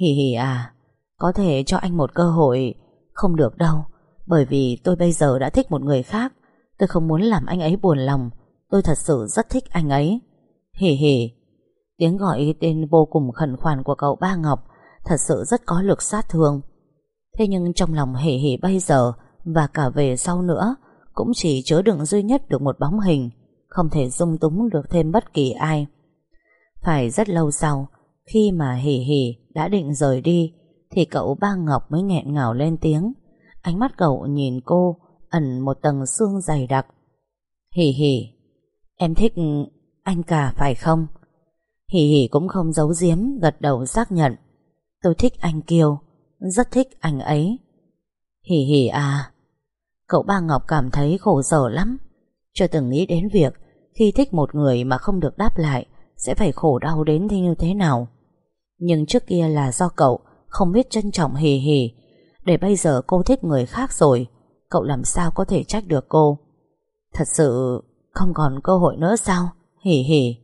Hì Hì à Có thể cho anh một cơ hội. Không được đâu, Bởi vì tôi bây giờ đã thích một người khác. Tôi không muốn làm anh ấy buồn lòng. Tôi thật sự rất thích anh ấy. Hì hì, Tiếng gọi tên vô cùng khẩn khoản của cậu ba Ngọc Thật sự rất có lực sát thương. Thế nhưng trong lòng hề hề bây giờ và cả về sau nữa, Cũng chỉ chứa đựng duy nhất được một bóng hình, Không thể dung túng được thêm bất kỳ ai. Phải rất lâu sau, Khi mà hỉ hỉ đã định rời đi, Thì cậu ba Ngọc mới nghẹn ngào lên tiếng. Ánh mắt cậu nhìn cô Ẩn một tầng xương dày đặc. Hỉ hỉ Em thích anh cả phải không? Hỉ hỉ cũng không giấu giếm, Gật đầu xác nhận. Tôi thích anh Kiều, Rất thích anh ấy. Hỉ hỉ à Cậu ba Ngọc cảm thấy khổ sở lắm. Chưa từng nghĩ đến việc Khi thích một người mà không được đáp lại, Sẽ phải khổ đau đến thế như thế nào. Nhưng trước kia là do cậu Không biết trân trọng hì hì. Để bây giờ cô thích người khác rồi, Cậu làm sao có thể trách được cô? Thật sự Không còn cơ hội nữa sao? Hì hì.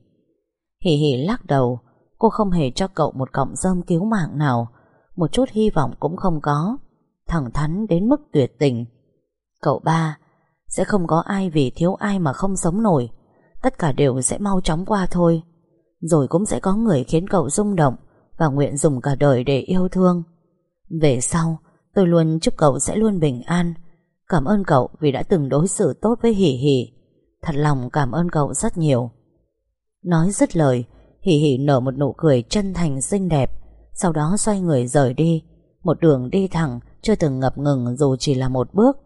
Hì hì lắc đầu. Cô không hề cho cậu một cọng rơm cứu mạng nào. Một chút hy vọng cũng không có. Thẳng thắn đến mức tuyệt tình. Cậu ba, Sẽ không có ai vì thiếu ai mà không sống nổi. Tất cả đều sẽ mau chóng qua thôi. Rồi cũng sẽ có người khiến cậu rung động Và nguyện dùng cả đời để yêu thương. Về sau, Tôi luôn chúc cậu sẽ luôn bình an. Cảm ơn cậu vì đã từng đối xử tốt với Hỷ Hỷ. Thật lòng cảm ơn cậu rất nhiều. Nói dứt lời, Hỷ hỷ nở một nụ cười chân thành xinh đẹp. Sau đó xoay người rời đi. Một đường đi thẳng Chưa từng ngập ngừng dù chỉ là một bước.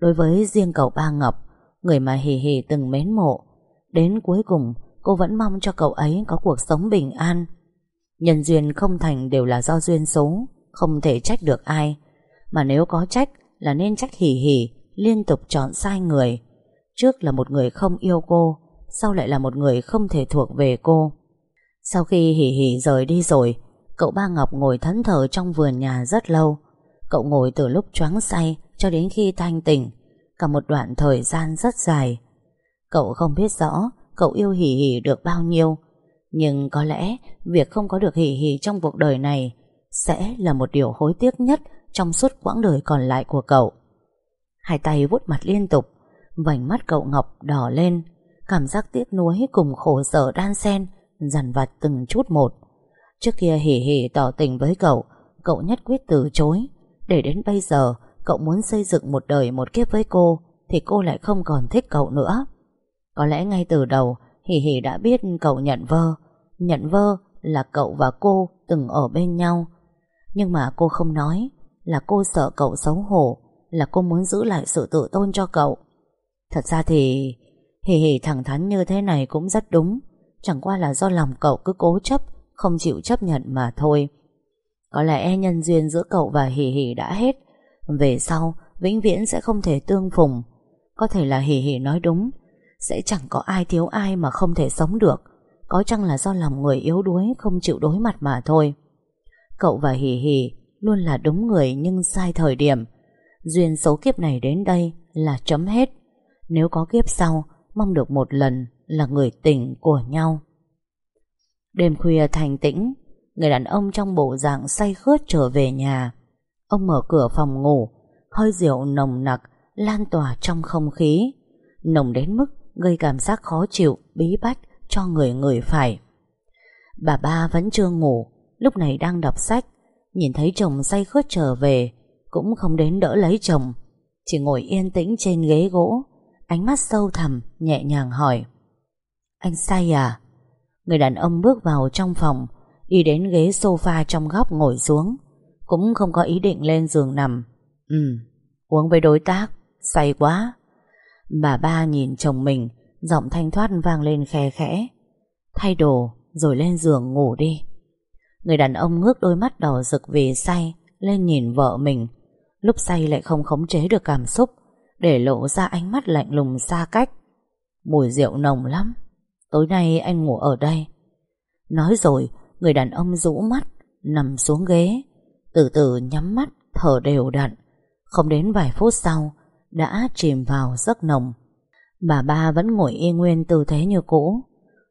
Đối với riêng cậu ba Ngọc, Người mà hì hì từng mến mộ, Đến cuối cùng Cô vẫn mong cho cậu ấy có cuộc sống bình an. Nhân duyên không thành đều là do duyên số, Không thể trách được ai. Mà nếu có trách Là nên trách hì hì, Liên tục chọn sai người. Trước là một người không yêu cô, Sau lại là một người không thể thuộc về cô. Sau khi hỉ hỉ rời đi rồi, Cậu ba Ngọc ngồi thẫn thờ trong vườn nhà rất lâu. Cậu ngồi từ lúc choáng say cho đến khi thanh tỉnh Cả một đoạn thời gian rất dài Cậu không biết rõ Cậu yêu hỉ hỉ được bao nhiêu Nhưng có lẽ Việc không có được hỉ hỉ trong cuộc đời này Sẽ là một điều hối tiếc nhất Trong suốt quãng đời còn lại của cậu Hai tay vuốt mặt liên tục Vành mắt cậu Ngọc đỏ lên Cảm giác tiếc nuối cùng khổ sở đan xen dằn vặt từng chút một. Trước kia hỉ hỉ tỏ tình với cậu, cậu nhất quyết từ chối. Để đến bây giờ, cậu muốn xây dựng một đời một kiếp với cô, thì cô lại không còn thích cậu nữa. Có lẽ ngay từ đầu, hỉ hỉ đã biết cậu nhận vơ. Nhận vơ là cậu và cô từng ở bên nhau. Nhưng mà cô không nói là cô sợ cậu xấu hổ, là cô muốn giữ lại sự tự tôn cho cậu. Thật ra thì Hì hì thẳng thắn như thế này cũng rất đúng Chẳng qua là do lòng cậu cứ cố chấp Không chịu chấp nhận mà thôi Có lẽ nhân duyên giữa cậu và Hì Hì đã hết về sau, Vĩnh viễn sẽ không thể tương phùng. Có thể là Hì Hì nói đúng. Sẽ chẳng có ai thiếu ai mà không thể sống được. Có chăng là do lòng người yếu đuối Không chịu đối mặt mà thôi. Cậu và Hì Hì Luôn là đúng người nhưng sai thời điểm. Duyên số kiếp này đến đây Là chấm hết. Nếu có kiếp sau, Mong được một lần là người tình của nhau. Đêm khuya thành tĩnh, Người đàn ông trong bộ dạng say khướt trở về nhà. Ông mở cửa phòng ngủ, Hơi rượu nồng nặc Lan tỏa trong không khí. Nồng đến mức gây cảm giác khó chịu, Bí bách cho người người phải. Bà ba vẫn chưa ngủ, Lúc này đang đọc sách. Nhìn thấy chồng say khướt trở về, Cũng không đến đỡ lấy chồng. Chỉ ngồi yên tĩnh trên ghế gỗ, Ánh mắt sâu thẳm, Nhẹ nhàng hỏi. Anh say à? Người đàn ông bước vào trong phòng, Đi đến ghế sofa trong góc ngồi xuống. Cũng không có ý định lên giường nằm. Ừ Uống với đối tác Say quá. Bà ba nhìn chồng mình Giọng thanh thoát vang lên khe khẽ. Thay đồ rồi lên giường ngủ đi. Người đàn ông ngước đôi mắt đỏ rực vì say Lên nhìn vợ mình. Lúc say lại không khống chế được cảm xúc để lộ ra ánh mắt lạnh lùng xa cách. Mùi rượu nồng lắm, tối nay anh ngủ ở đây. Nói rồi, người đàn ông rũ mắt, nằm xuống ghế, từ từ nhắm mắt, thở đều đặn. Không đến vài phút sau, đã chìm vào giấc nồng. Bà ba vẫn ngồi y nguyên tư thế như cũ,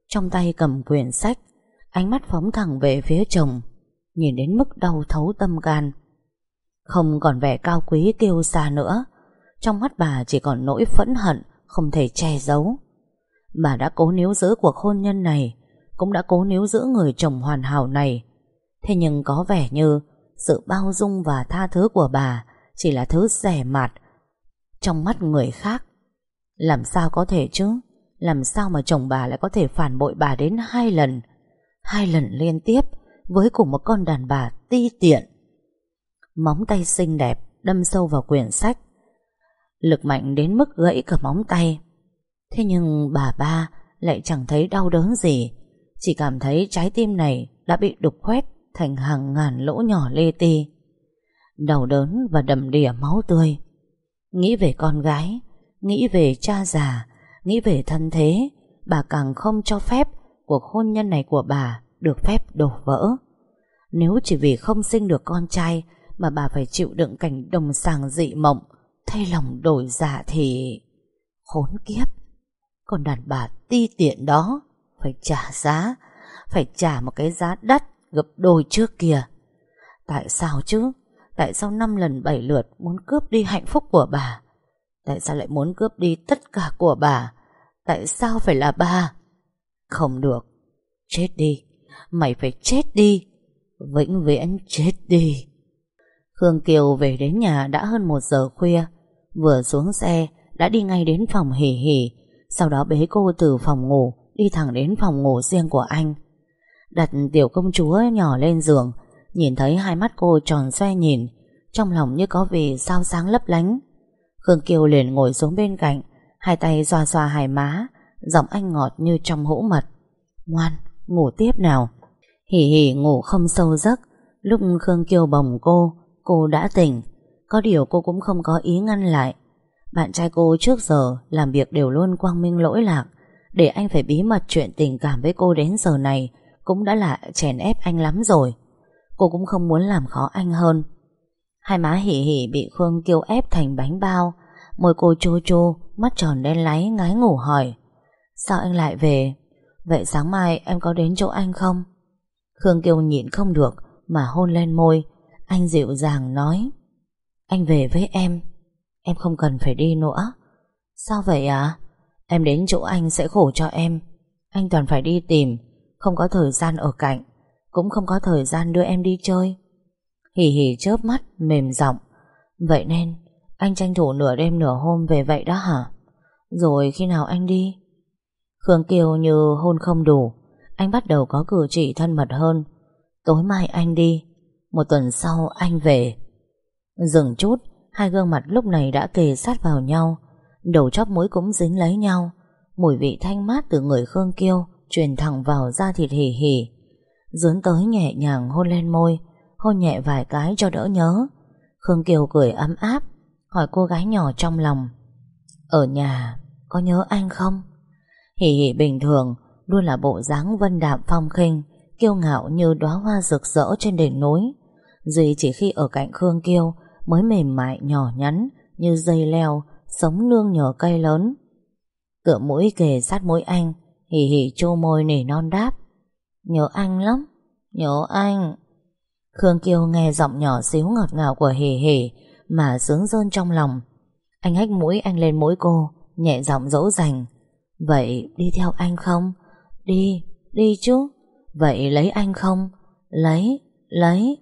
trong tay cầm quyển sách, ánh mắt phóng thẳng về phía chồng, nhìn đến mức đau thấu tâm gan. Không còn vẻ cao quý kêu xa nữa, trong mắt bà chỉ còn nỗi phẫn hận Không thể che giấu Bà đã cố níu giữ cuộc hôn nhân này Cũng đã cố níu giữ người chồng hoàn hảo này Thế nhưng có vẻ như sự bao dung và tha thứ của bà Chỉ là thứ rẻ mạt. Trong mắt người khác, Làm sao có thể chứ? Làm sao mà chồng bà lại có thể phản bội bà đến hai lần? Hai lần liên tiếp Với cùng một con đàn bà ti tiện. Móng tay xinh đẹp Đâm sâu vào quyển sách. Lực mạnh đến mức gãy cả móng tay. Thế nhưng bà ba lại chẳng thấy đau đớn gì, Chỉ cảm thấy trái tim này đã bị đục khoét thành hàng ngàn lỗ nhỏ lê ti. Đau đớn và đầm đìa máu tươi. Nghĩ về con gái, Nghĩ về cha già, Nghĩ về thân thế, Bà càng không cho phép Cuộc hôn nhân này của bà Được phép đổ vỡ. Nếu chỉ vì không sinh được con trai Mà bà phải chịu đựng cảnh đồng sàng dị mộng, Thay lòng đổi dạ thì Khốn kiếp. Còn đàn bà ti tiện đó Phải trả giá, Phải trả một cái giá đắt gấp đôi trước kia. Tại sao chứ? Tại sao năm lần bảy lượt Muốn cướp đi hạnh phúc của bà? Tại sao lại muốn cướp đi tất cả của bà? Tại sao phải là bà? Không được. Chết đi. Mày phải chết đi. Vĩnh viễn chết đi. Khương Kiều về đến nhà đã hơn một giờ khuya. Vừa xuống xe, Đã đi ngay đến phòng hỉ hỉ. Sau đó bế cô từ phòng ngủ, Đi thẳng đến phòng ngủ riêng của anh. Đặt tiểu công chúa nhỏ lên giường Nhìn thấy hai mắt cô tròn xoe nhìn Trong lòng như có vì sao sáng lấp lánh. Khương Kiều liền ngồi xuống bên cạnh Hai tay xoa xoa hai má Giọng anh ngọt như trong hũ mật. Ngoan, ngủ tiếp nào. Hỉ hỉ ngủ không sâu giấc Lúc Khương Kiều bồng cô Cô đã tỉnh. Có điều cô cũng không có ý ngăn lại. Bạn trai cô trước giờ Làm việc đều luôn quang minh lỗi lạc Để anh phải bí mật chuyện tình cảm với cô đến giờ này cũng đã là chèn ép anh lắm rồi. Cô cũng không muốn làm khó anh hơn. Hai má hỉ hỉ bị Khương kêu ép thành bánh bao, Môi cô chô chô Mắt tròn đen láy, ngái ngủ hỏi, Sao anh lại về? Vậy sáng mai em có đến chỗ anh không? Khương Kiều nhịn không được Mà hôn lên môi, Anh dịu dàng nói, anh về với em Em không cần phải đi nữa. Sao vậy à Em đến chỗ anh sẽ khổ cho em, Anh toàn phải đi tìm không có thời gian ở cạnh, Cũng không có thời gian đưa em đi chơi. Hỉ hỉ chớp mắt, mềm giọng. Vậy nên, Anh tranh thủ nửa đêm nửa hôm về vậy đó hả? Rồi khi nào anh đi? Khương Kiều như hôn không đủ. Anh bắt đầu có cử chỉ thân mật hơn. Tối mai anh đi, Một tuần sau anh về. Dừng chút, Hai gương mặt lúc này đã kề sát vào nhau. Đầu chóp mũi cũng dính lấy nhau. Mùi vị thanh mát từ người Khương Kiêu Truyền thẳng vào da thịt hỉ hỉ. Dướn tới nhẹ nhàng hôn lên môi, Hôn nhẹ vài cái cho đỡ nhớ. Khương Kiều cười ấm áp, Hỏi cô gái nhỏ trong lòng, Ở nhà có nhớ anh không? Hỉ hỉ bình thường, Luôn là bộ dáng vân đạm phong khinh, Kiêu ngạo như đóa hoa rực rỡ trên đỉnh núi. Duy chỉ khi ở cạnh Khương Kiêu Mới mềm mại nhỏ nhắn Như dây leo, Sống nương nhờ cây lớn. Cửa mũi kề sát mũi anh Hỉ hỉ chô môi nỉ non đáp. Nhớ anh lắm. Nhớ anh. Khương Kiêu nghe giọng nhỏ xíu ngọt ngào của hỉ hỉ Mà sướng rơn trong lòng. Anh hách mũi anh lên mũi cô Nhẹ giọng dỗ dành. Vậy đi theo anh không? Đi, đi chứ. Vậy lấy anh không? Lấy, lấy.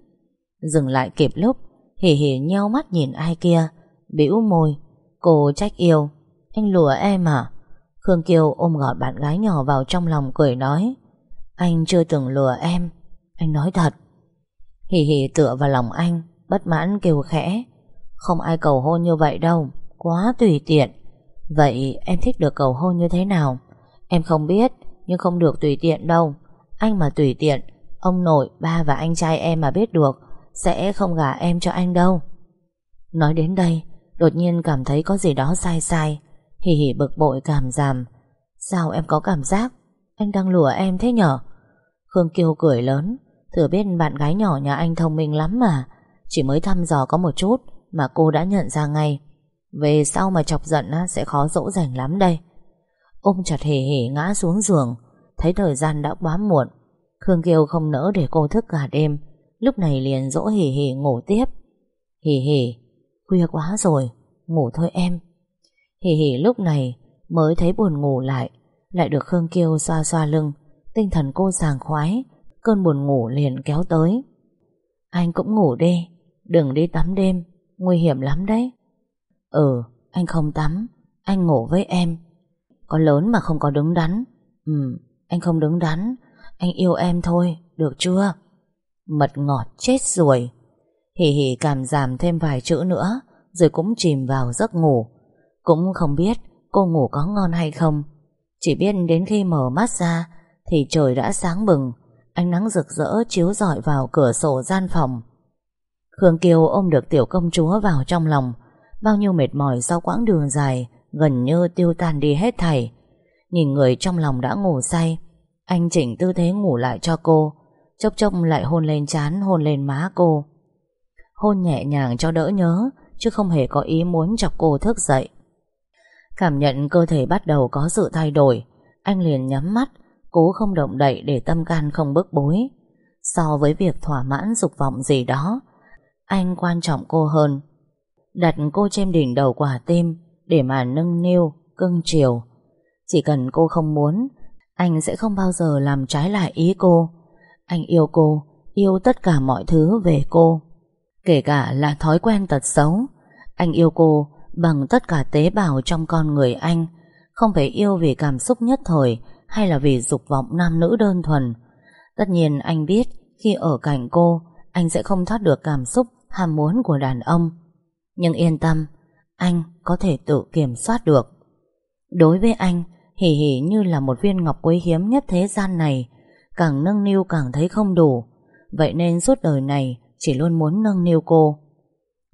Dừng lại kịp lúc Hỉ hỉ nheo mắt nhìn ai kia bĩu môi. Cô trách yêu. Anh lùa em à? Khương Kiều ôm gọn bạn gái nhỏ vào trong lòng cười nói Anh chưa từng lừa em Anh nói thật. Hì hì, tựa vào lòng anh Bất mãn kêu khẽ Không ai cầu hôn như vậy đâu Quá tùy tiện. Vậy em thích được cầu hôn như thế nào? Em không biết Nhưng không được tùy tiện đâu. Anh mà tùy tiện Ông nội, ba và anh trai em mà biết được Sẽ không gả em cho anh đâu. Nói đến đây Đột nhiên cảm thấy có gì đó sai sai. Hỉ hỉ bực bội cảm giảm. Sao em có cảm giác? Anh đang lùa em thế nhở? Khương Kiêu cười lớn. Thừa biết bạn gái nhỏ nhà anh thông minh lắm mà. Chỉ mới thăm dò có một chút Mà cô đã nhận ra ngay. Về sau mà chọc giận sẽ khó dỗ dành lắm đây. Ôm chặt hỉ hỉ ngã xuống giường. Thấy thời gian đã quá muộn. Khương Kiều không nỡ để cô thức cả đêm. Lúc này liền dỗ hỉ hỉ ngủ tiếp. Hỉ hỉ Khuya quá rồi. Ngủ thôi em. Hề hề lúc này mới thấy buồn ngủ lại Lại được Khương Kiêu xoa xoa lưng, Tinh thần cô sàng khoái, Cơn buồn ngủ liền kéo tới. Anh cũng ngủ đi, Đừng đi tắm đêm, Nguy hiểm lắm đấy. Ừ anh không tắm, Anh ngủ với em. Có lớn mà không có đứng đắn. Ừ anh không đứng đắn, Anh yêu em thôi, Được chưa? Mật ngọt chết rồi Hỉ hỉ cảm giảm thêm vài chữ nữa, Rồi cũng chìm vào giấc ngủ. Cũng không biết cô ngủ có ngon hay không. Chỉ biết đến khi mở mắt ra Thì trời đã sáng bừng, Ánh nắng rực rỡ chiếu rọi vào cửa sổ gian phòng. Khương Kiều ôm được tiểu công chúa vào trong lòng, Bao nhiêu mệt mỏi sau quãng đường dài Gần như tiêu tan đi hết thảy. Nhìn người trong lòng đã ngủ say, Anh chỉnh tư thế ngủ lại cho cô, Chốc chốc lại hôn lên chán Hôn lên má cô. Hôn nhẹ nhàng cho đỡ nhớ, Chứ không hề có ý muốn chọc cô thức dậy. Cảm nhận cơ thể bắt đầu có sự thay đổi. Anh liền nhắm mắt Cố không động đậy để tâm can không bức bối. So với việc thỏa mãn dục vọng gì đó Anh quan trọng cô hơn. Đặt cô trên đỉnh đầu quả tim Để mà nâng niu, cưng chiều. Chỉ cần cô không muốn Anh sẽ không bao giờ làm trái lại ý cô. Anh yêu cô Yêu tất cả mọi thứ về cô. Kể cả là thói quen tật xấu Anh yêu cô Bằng tất cả tế bào trong con người anh Không phải yêu vì cảm xúc nhất thời hay là vì dục vọng nam nữ đơn thuần. Tất nhiên anh biết khi ở cạnh cô, anh sẽ không thoát được cảm xúc ham muốn của đàn ông. Nhưng yên tâm, anh có thể tự kiểm soát được. Đối với anh, Hỉ Hỉ như là một viên ngọc quý hiếm nhất thế gian này, càng nâng niu càng thấy không đủ. Vậy nên suốt đời này chỉ luôn muốn nâng niu cô.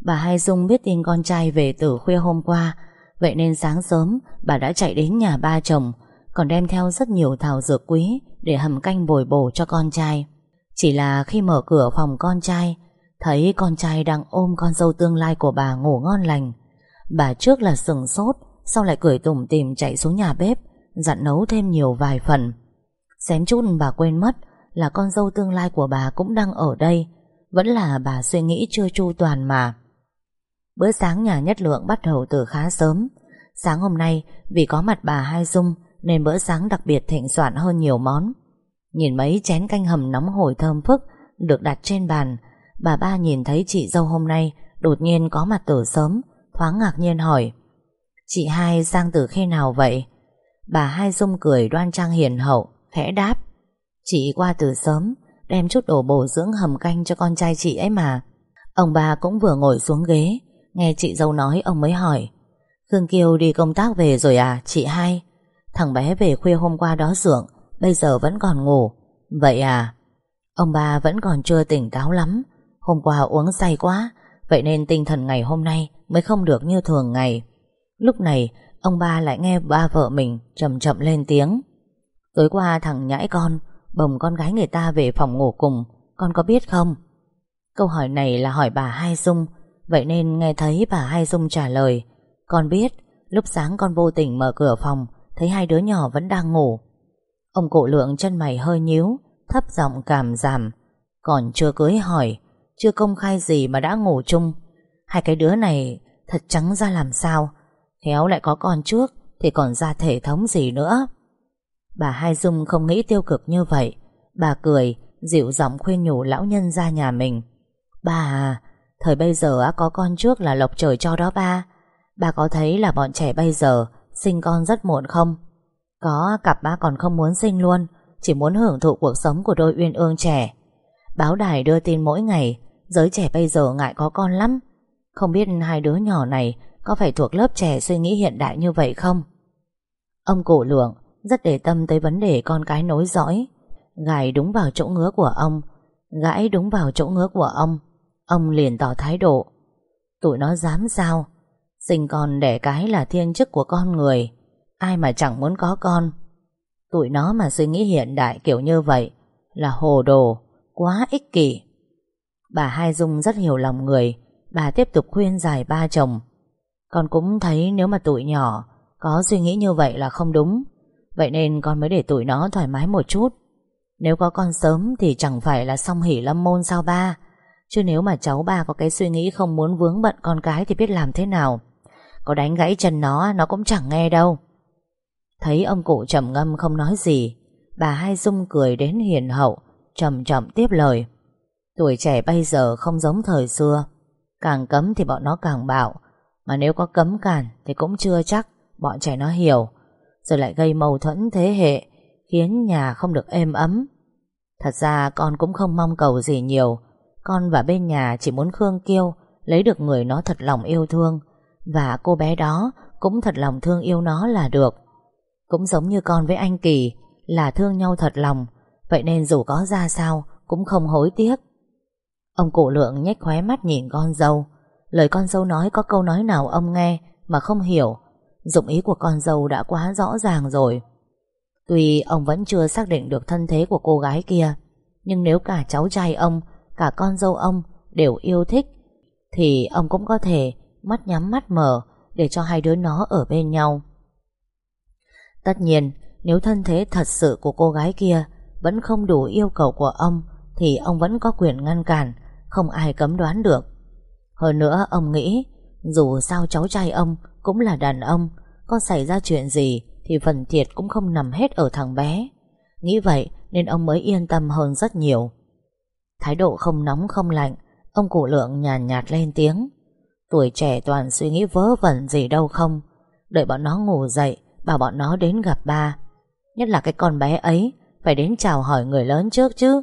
Bà Hai Dung biết tin con trai về từ khuya hôm qua, vậy nên sáng sớm bà đã chạy đến nhà ba chồng, còn đem theo rất nhiều thảo dược quý để hầm canh bồi bổ cho con trai. Chỉ là khi mở cửa phòng con trai, thấy con trai đang ôm con dâu tương lai của bà ngủ ngon lành. Bà trước là sừng sốt, sau lại cười tủm tìm chạy xuống nhà bếp, dặn nấu thêm nhiều vài phần. Xém chút bà quên mất là con dâu tương lai của bà cũng đang ở đây, vẫn là bà suy nghĩ chưa chu toàn mà. Bữa sáng nhà nhất lượng bắt đầu từ khá sớm. Sáng hôm nay, vì có mặt bà Hai Dung, nên bữa sáng đặc biệt thịnh soạn hơn nhiều món. Nhìn mấy chén canh hầm nóng hổi thơm phức được đặt trên bàn, bà ba nhìn thấy chị dâu hôm nay đột nhiên có mặt từ sớm, thoáng ngạc nhiên hỏi. Chị hai sang từ khi nào vậy? Bà hai dung cười đoan trang hiền hậu, khẽ đáp. Chị qua từ sớm Đem chút đồ bổ dưỡng hầm canh cho con trai chị ấy mà Ông bà cũng vừa ngồi xuống ghế Nghe chị dâu nói, ông mới hỏi. Khương Kiều đi công tác về rồi à chị hai? Thằng bé về khuya hôm qua đó dưỡng Bây giờ vẫn còn ngủ. Vậy à? Ông ba vẫn còn chưa tỉnh táo lắm. Hôm qua uống say quá, Vậy nên tinh thần ngày hôm nay Mới không được như thường ngày. Lúc này, ông ba lại nghe ba vợ mình chậm chậm lên tiếng. Tối qua thằng nhãi con, Bồng con gái người ta về phòng ngủ cùng, Con có biết không? Câu hỏi này là hỏi bà Hai Dung Vậy nên nghe thấy bà Hai Dung trả lời. Con biết, Lúc sáng con vô tình mở cửa phòng, Thấy hai đứa nhỏ vẫn đang ngủ. Ông cụ lượng chân mày hơi nhíu, Thấp giọng cảm giảm. Còn chưa cưới hỏi, Chưa công khai gì mà đã ngủ chung. Hai cái đứa này thật trắng ra làm sao? Khéo lại có con trước, Thì còn ra thể thống gì nữa? Bà Hai Dung không nghĩ tiêu cực như vậy. Bà cười, Dịu giọng khuyên nhủ lão nhân ra nhà mình. Bà à Thời bây giờ có con trước là lộc trời cho đó ba. Bà có thấy là bọn trẻ bây giờ Sinh con rất muộn không? Có, cặp ba còn không muốn sinh luôn, Chỉ muốn hưởng thụ cuộc sống của đôi uyên ương trẻ. Báo đài đưa tin mỗi ngày, Giới trẻ bây giờ ngại có con lắm. Không biết hai đứa nhỏ này Có phải thuộc lớp trẻ suy nghĩ hiện đại như vậy không? Ông cổ lượng Rất để tâm tới vấn đề con cái nối dõi. Gài đúng vào chỗ ngứa của ông Gãi đúng vào chỗ ngứa của ông. Ông liền tỏ thái độ. Tụi nó dám sao? Sinh con đẻ cái là thiên chức của con người. Ai mà chẳng muốn có con? Tụi nó mà suy nghĩ hiện đại kiểu như vậy Là hồ đồ, Quá ích kỷ. Bà Hai Dung rất hiểu lòng người. Bà tiếp tục khuyên giải ba chồng. Con cũng thấy nếu mà tụi nhỏ Có suy nghĩ như vậy là không đúng. Vậy nên con mới để tụi nó thoải mái một chút. Nếu có con sớm Thì chẳng phải là xong hỉ lâm môn sao ba? Chứ nếu mà cháu ba có cái suy nghĩ Không muốn vướng bận con cái Thì biết làm thế nào. Có đánh gãy chân nó Nó cũng chẳng nghe đâu. Thấy ông cụ trầm ngâm không nói gì, Bà Hai Dung cười đến hiền hậu, Trầm chậm tiếp lời. Tuổi trẻ bây giờ không giống thời xưa. Càng cấm thì bọn nó càng bạo. Mà nếu có cấm cản Thì cũng chưa chắc bọn trẻ nó hiểu. Rồi lại gây mâu thuẫn thế hệ, Khiến nhà không được êm ấm. Thật ra con cũng không mong cầu gì nhiều. Con và bên nhà chỉ muốn Khương Kiêu Lấy được người nó thật lòng yêu thương. Và cô bé đó cũng thật lòng thương yêu nó là được. Cũng giống như con với anh Kỳ, Là thương nhau thật lòng. Vậy nên dù có ra sao, Cũng không hối tiếc. Ông cụ lượng nhếch khóe mắt nhìn con dâu. Lời con dâu nói có câu nói nào ông nghe Mà không hiểu, Dụng ý của con dâu đã quá rõ ràng rồi. Tuy ông vẫn chưa xác định được thân thế của cô gái kia, Nhưng nếu cả cháu trai ông Cả con dâu ông đều yêu thích Thì ông cũng có thể mắt nhắm mắt mở để cho hai đứa nó ở bên nhau. Tất nhiên, nếu thân thế thật sự của cô gái kia vẫn không đủ yêu cầu của ông thì ông vẫn có quyền ngăn cản, không ai cấm đoán được. Hơn nữa, ông nghĩ dù sao cháu trai ông cũng là đàn ông, có xảy ra chuyện gì thì phần thiệt cũng không nằm hết ở thằng bé. Nghĩ vậy nên ông mới yên tâm hơn rất nhiều. Thái độ không nóng không lạnh, ông cụ lượng nhàn nhạt, nhạt lên tiếng. Tuổi trẻ toàn suy nghĩ vớ vẩn gì đâu không? Đợi bọn nó ngủ dậy Bảo bọn nó đến gặp ba. Nhất là cái con bé ấy Phải đến chào hỏi người lớn trước chứ.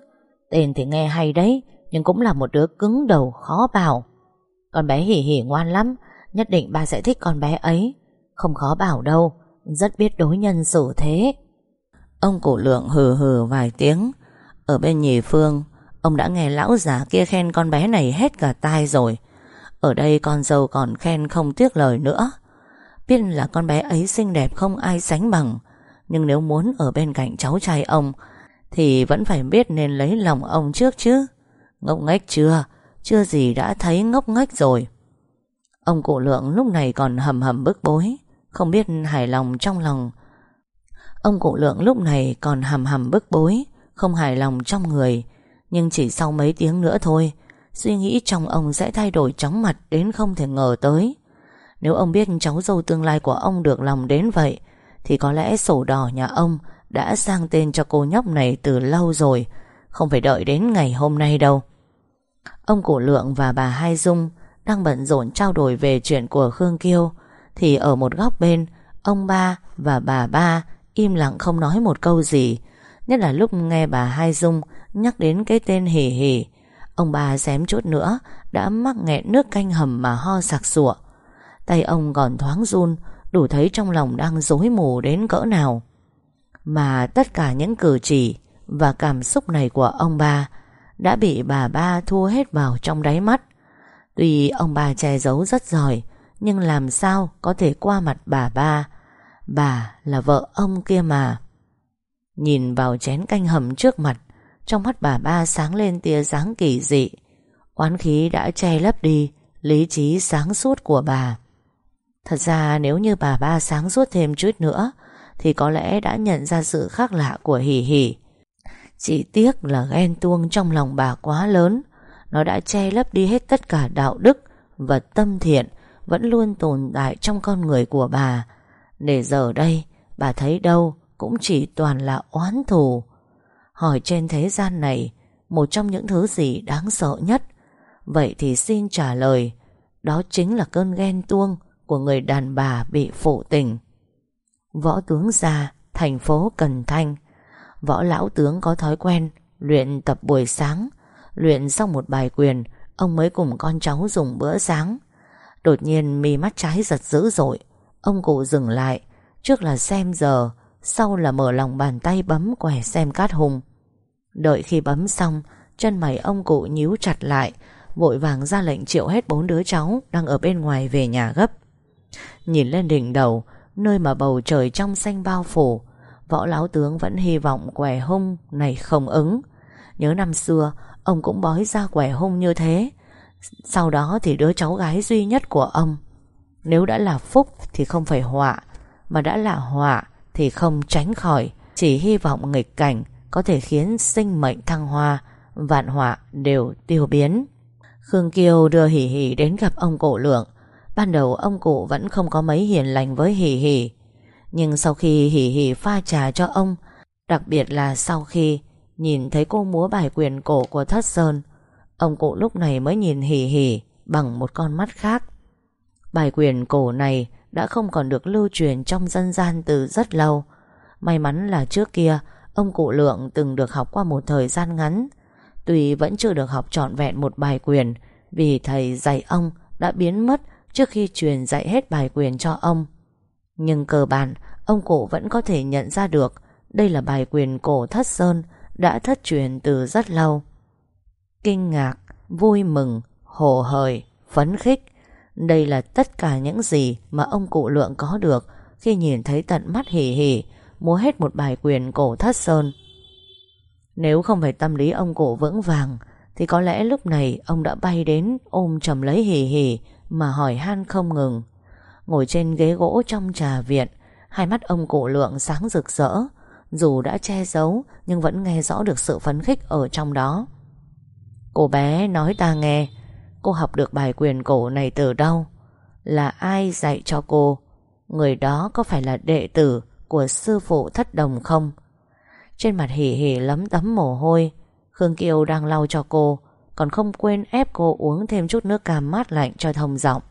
Tên thì nghe hay đấy Nhưng cũng là một đứa cứng đầu khó bảo. Con bé hỉ hỉ ngoan lắm Nhất định ba sẽ thích con bé ấy. Không khó bảo đâu Rất biết đối nhân xử thế. Ông cổ lượng hừ hừ vài tiếng. Ở bên nhì phương Ông đã nghe lão già kia khen con bé này hết cả tai rồi. Ở đây con dâu còn khen không tiếc lời nữa. Biết là con bé ấy xinh đẹp không ai sánh bằng. Nhưng nếu muốn ở bên cạnh cháu trai ông, Thì vẫn phải biết nên lấy lòng ông trước chứ. Ngốc nghếch chưa? Chưa gì đã thấy ngốc nghếch rồi. Ông cụ lượng lúc này còn hầm hầm bức bối, Không biết hài lòng trong lòng. Ông cụ lượng lúc này còn hầm hầm bức bối, Không hài lòng trong người. Nhưng chỉ sau mấy tiếng nữa thôi, Suy nghĩ trong ông sẽ thay đổi chóng mặt đến không thể ngờ tới. Nếu ông biết cháu dâu tương lai của ông được lòng đến vậy, Thì có lẽ sổ đỏ nhà ông đã sang tên cho cô nhóc này từ lâu rồi, Không phải đợi đến ngày hôm nay đâu. Ông Cổ Lượng và bà Hai Dung đang bận rộn trao đổi về chuyện của Khương Kiêu, Thì ở một góc bên, Ông ba và bà ba im lặng không nói một câu gì. Nhất là lúc nghe bà Hai Dung nhắc đến cái tên hỉ hỉ Ông bà xém chút nữa, Đã mắc nghẹn nước canh hầm mà ho sặc sụa. Tay ông còn thoáng run, Đủ thấy trong lòng đang rối mù đến cỡ nào. Mà tất cả những cử chỉ Và cảm xúc này của ông bà Đã bị bà ba thua hết vào trong đáy mắt. Tuy ông bà che giấu rất giỏi, Nhưng làm sao có thể qua mặt bà ba? Bà là vợ ông kia mà. Nhìn vào chén canh hầm trước mặt trong mắt bà ba sáng lên tia sáng kỳ dị. Oán khí đã che lấp đi, Lý trí sáng suốt của bà. Thật ra nếu như bà ba sáng suốt thêm chút nữa, Thì có lẽ đã nhận ra sự khác lạ của Hỷ Hỷ Chỉ tiếc là ghen tuông trong lòng bà quá lớn. Nó đã che lấp đi hết tất cả đạo đức Và tâm thiện Vẫn luôn tồn tại trong con người của bà. Để giờ đây, Bà thấy đâu cũng chỉ toàn là oán thù. Hỏi trên thế gian này, một trong những thứ gì đáng sợ nhất? Vậy thì xin trả lời, đó chính là cơn ghen tuông của người đàn bà bị phụ tình. Võ tướng già, thành phố Cần Thanh. Võ lão tướng có thói quen luyện tập buổi sáng. Luyện xong một bài quyền, ông mới cùng con cháu dùng bữa sáng. Đột nhiên mi mắt trái giật dữ dội. Ông cụ dừng lại, trước là xem giờ, sau là mở lòng bàn tay bấm quẻ xem cát hùng Đợi khi bấm xong, Chân mày ông cụ nhíu chặt lại, Vội vàng ra lệnh triệu hết bốn đứa cháu Đang ở bên ngoài về nhà gấp. Nhìn lên đỉnh đầu, Nơi mà bầu trời trong xanh bao phủ, Võ lão tướng vẫn hy vọng quẻ hung này không ứng. Nhớ năm xưa, Ông cũng bói ra quẻ hung như thế. Sau đó thì đứa cháu gái duy nhất của ông, Nếu đã là phúc Thì không phải họa, Mà đã là họa thì không tránh khỏi, Chỉ hy vọng nghịch cảnh. Có thể khiến sinh mệnh thăng hoa Vạn họa đều tiêu biến. Khương Kiều đưa Hỷ Hỷ đến gặp ông cụ lượng. Ban đầu ông cụ vẫn không có mấy hiền lành với Hỷ Hỷ. Nhưng sau khi Hỷ Hỷ pha trà cho ông Đặc biệt là sau khi Nhìn thấy cô múa bài quyền cổ của Thất Sơn Ông cụ lúc này mới nhìn Hỷ Hỷ Bằng một con mắt khác. Bài quyền cổ này đã không còn được lưu truyền trong dân gian từ rất lâu. May mắn là trước kia, ông cụ Lượng từng được học qua một thời gian ngắn. Tuy vẫn chưa được học trọn vẹn một bài quyền, vì thầy dạy ông đã biến mất trước khi truyền dạy hết bài quyền cho ông. Nhưng cơ bản, ông cụ vẫn có thể nhận ra được đây là bài quyền cổ thất sơn đã thất truyền từ rất lâu. Kinh ngạc, vui mừng, hồ hởi, phấn khích đây là tất cả những gì mà ông cụ lượng có được khi nhìn thấy tận mắt hỉ hỉ múa hết một bài quyền cổ thất sơn. Nếu không phải tâm lý ông cụ vững vàng, thì có lẽ lúc này ông đã bay đến ôm chầm lấy hỉ hỉ mà hỏi han không ngừng. Ngồi trên ghế gỗ trong trà viện, hai mắt ông cụ lượng sáng rực rỡ dù đã che giấu, nhưng vẫn nghe rõ được sự phấn khích ở trong đó. Cô bé nói ta nghe, Cô học được bài quyền cổ này từ đâu Là ai dạy cho cô Người đó có phải là đệ tử của sư phụ thất đồng không? Trên mặt hỉ hỉ lấm tấm mồ hôi, Khương Kiều đang lau cho cô, Còn không quên ép cô uống thêm chút nước cam mát lạnh cho thông giọng.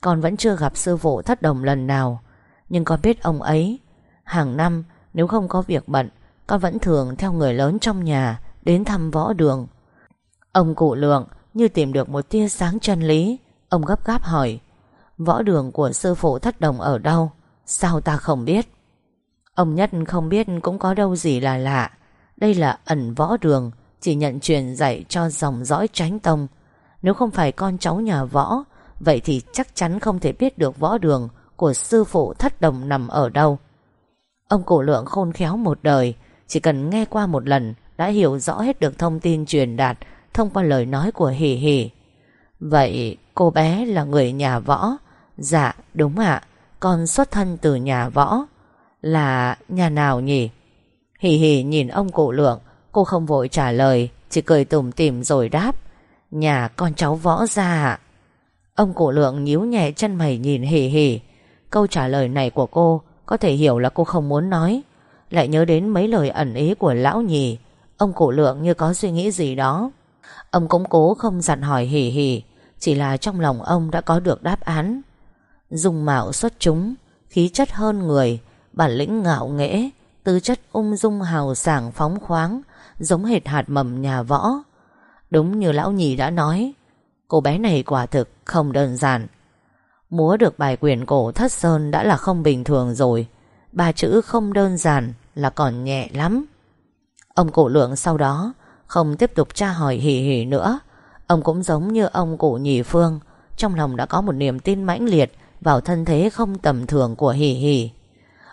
Con vẫn chưa gặp sư phụ thất đồng lần nào, Nhưng con biết ông ấy. Hàng năm, nếu không có việc bận, Con vẫn thường theo người lớn trong nhà Đến thăm võ đường. Ông cụ lượng như tìm được một tia sáng chân lý, Ông gấp gáp hỏi, Võ đường của sư phụ thất đồng ở đâu? Sao ta không biết Ông nhất không biết cũng có đâu gì là lạ Đây là ẩn võ đường Chỉ nhận truyền dạy cho dòng dõi tránh tông Nếu không phải con cháu nhà võ Vậy thì chắc chắn không thể biết được võ đường Của sư phụ thất đồng nằm ở đâu Ông cổ lượng khôn khéo một đời Chỉ cần nghe qua một lần Đã hiểu rõ hết được thông tin truyền đạt thông qua lời nói của Hỷ Hỷ. Vậy cô bé là người nhà võ? Dạ, đúng ạ. Con xuất thân từ nhà võ. Là nhà nào nhỉ? hì hì nhìn ông cụ lượng, cô không vội trả lời, chỉ cười tủm tỉm rồi đáp. Nhà con cháu võ ra. Ông cụ lượng nhíu nhẹ chân mày nhìn hì hì Câu trả lời này của cô có thể hiểu là cô không muốn nói. Lại nhớ đến mấy lời ẩn ý của lão nhì. Ông cụ lượng như có suy nghĩ gì đó. Ông cũng cố không dặn hỏi hì hì Chỉ là trong lòng ông đã có được đáp án dùng mạo xuất chúng, Khí chất hơn người, Bản lĩnh ngạo nghễ, Tư chất ung dung hào sảng phóng khoáng, Giống hệt hạt mầm nhà võ. Đúng như lão nhì đã nói, Cô bé này quả thực không đơn giản. Múa được bài quyền cổ thất sơn đã là không bình thường rồi, Ba chữ không đơn giản là còn nhẹ lắm. Ông cổ lượng sau đó Không tiếp tục tra hỏi hỉ hỉ nữa. Ông cũng giống như ông cụ nhì phương, Trong lòng đã có một niềm tin mãnh liệt vào thân thế không tầm thường của Hỷ Hỷ.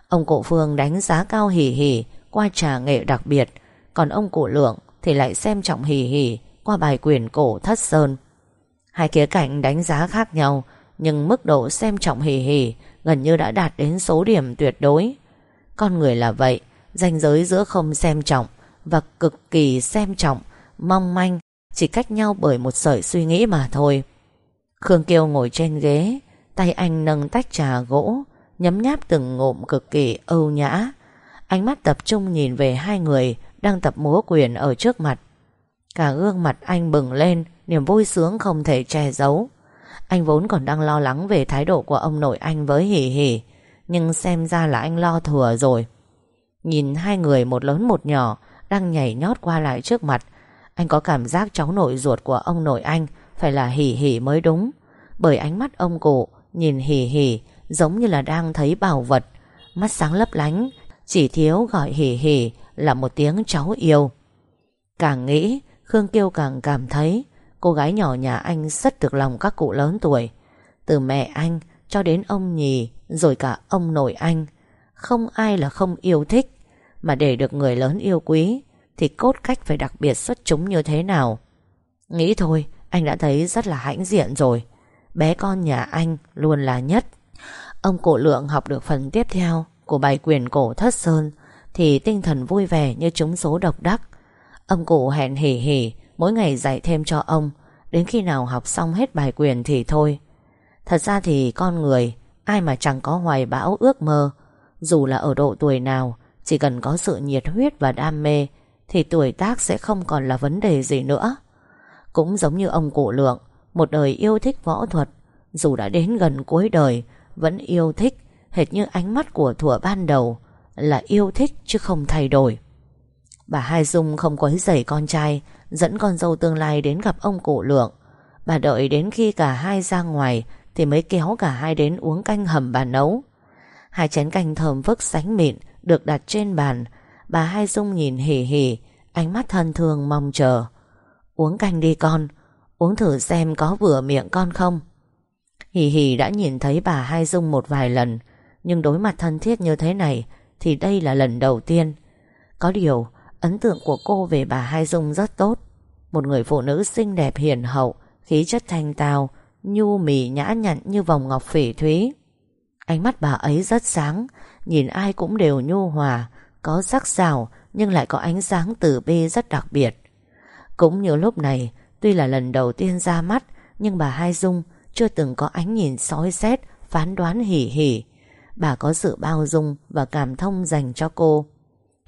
Ông cụ Phương đánh giá cao Hỷ Hỷ Qua trà nghệ đặc biệt, Còn ông cụ lượng thì lại xem trọng Hỷ Hỷ Qua bài quyền cổ thất sơn. Hai khía cạnh đánh giá khác nhau, Nhưng mức độ xem trọng Hỷ Hỷ Gần như đã đạt đến số điểm tuyệt đối. Con người là vậy, ranh giới giữa không xem trọng Và cực kỳ xem trọng, Mong manh, Chỉ cách nhau bởi một sợi suy nghĩ mà thôi. Khương Kiêu ngồi trên ghế Tay anh nâng tách trà gỗ, Nhấm nháp từng ngụm cực kỳ âu nhã. Ánh mắt tập trung nhìn về hai người Đang tập múa quyền ở trước mặt. Cả gương mặt anh bừng lên, Niềm vui sướng không thể che giấu. Anh vốn còn đang lo lắng Về thái độ của ông nội anh với hỉ hỉ Nhưng xem ra là anh lo thừa rồi. Nhìn hai người một lớn một nhỏ Đang nhảy nhót qua lại trước mặt, Anh có cảm giác cháu nội ruột của ông nội anh Phải là hỉ hỉ mới đúng, Bởi ánh mắt ông cụ Nhìn hỉ hỉ Giống như là đang thấy bảo vật. Mắt sáng lấp lánh, Chỉ thiếu gọi hỉ hỉ là một tiếng cháu yêu. Càng nghĩ, Khương Kiêu càng cảm thấy Cô gái nhỏ nhà anh rất được lòng các cụ lớn tuổi. Từ mẹ anh cho đến ông nhì, Rồi cả ông nội anh. Không ai là không yêu thích, Mà để được người lớn yêu quý Thì cốt cách phải đặc biệt xuất chúng như thế nào? Nghĩ thôi, Anh đã thấy rất là hãnh diện rồi. Bé con nhà anh luôn là nhất. Ông cổ lượng học được phần tiếp theo Của bài quyền cổ thất sơn Thì tinh thần vui vẻ như trúng số độc đắc. Ông cụ hẹn hỉ hỉ Mỗi ngày dạy thêm cho ông, Đến khi nào học xong hết bài quyền thì thôi. Thật ra thì con người, Ai mà chẳng có hoài bão ước mơ, Dù là ở độ tuổi nào, Chỉ cần có sự nhiệt huyết và đam mê, Thì tuổi tác sẽ không còn là vấn đề gì nữa. Cũng giống như ông cụ lượng một đời yêu thích võ thuật, Dù đã đến gần cuối đời, Vẫn yêu thích, Hệt như ánh mắt của thủa ban đầu, Là yêu thích chứ không thay đổi. Bà Hai Dung không quấy rầy con trai, Dẫn con dâu tương lai đến gặp ông cụ lượng. Bà đợi đến khi cả hai ra ngoài Thì mới kéo cả hai đến uống canh hầm bà nấu. Hai chén canh thơm phức sánh mịn Được đặt trên bàn. Bà Hai Dung nhìn hỉ hỉ Ánh mắt thân thương mong chờ. Uống canh đi con Uống thử xem có vừa miệng con không. Hì hì đã nhìn thấy bà Hai Dung một vài lần, Nhưng đối mặt thân thiết như thế này Thì đây là lần đầu tiên. Có điều, Ấn tượng của cô về bà Hai Dung rất tốt. Một người phụ nữ xinh đẹp hiền hậu, Khí chất thanh tao, Nhu mì nhã nhặn như vòng ngọc phỉ thúy. Ánh mắt bà ấy rất sáng, Nhìn ai cũng đều nhu hòa, Có sắc sảo Nhưng lại có ánh sáng từ bi rất đặc biệt. Cũng như lúc này Tuy là lần đầu tiên ra mắt Nhưng bà Hai Dung chưa từng có ánh nhìn sói xét Phán đoán hỉ hỉ. Bà có sự bao dung và cảm thông dành cho cô.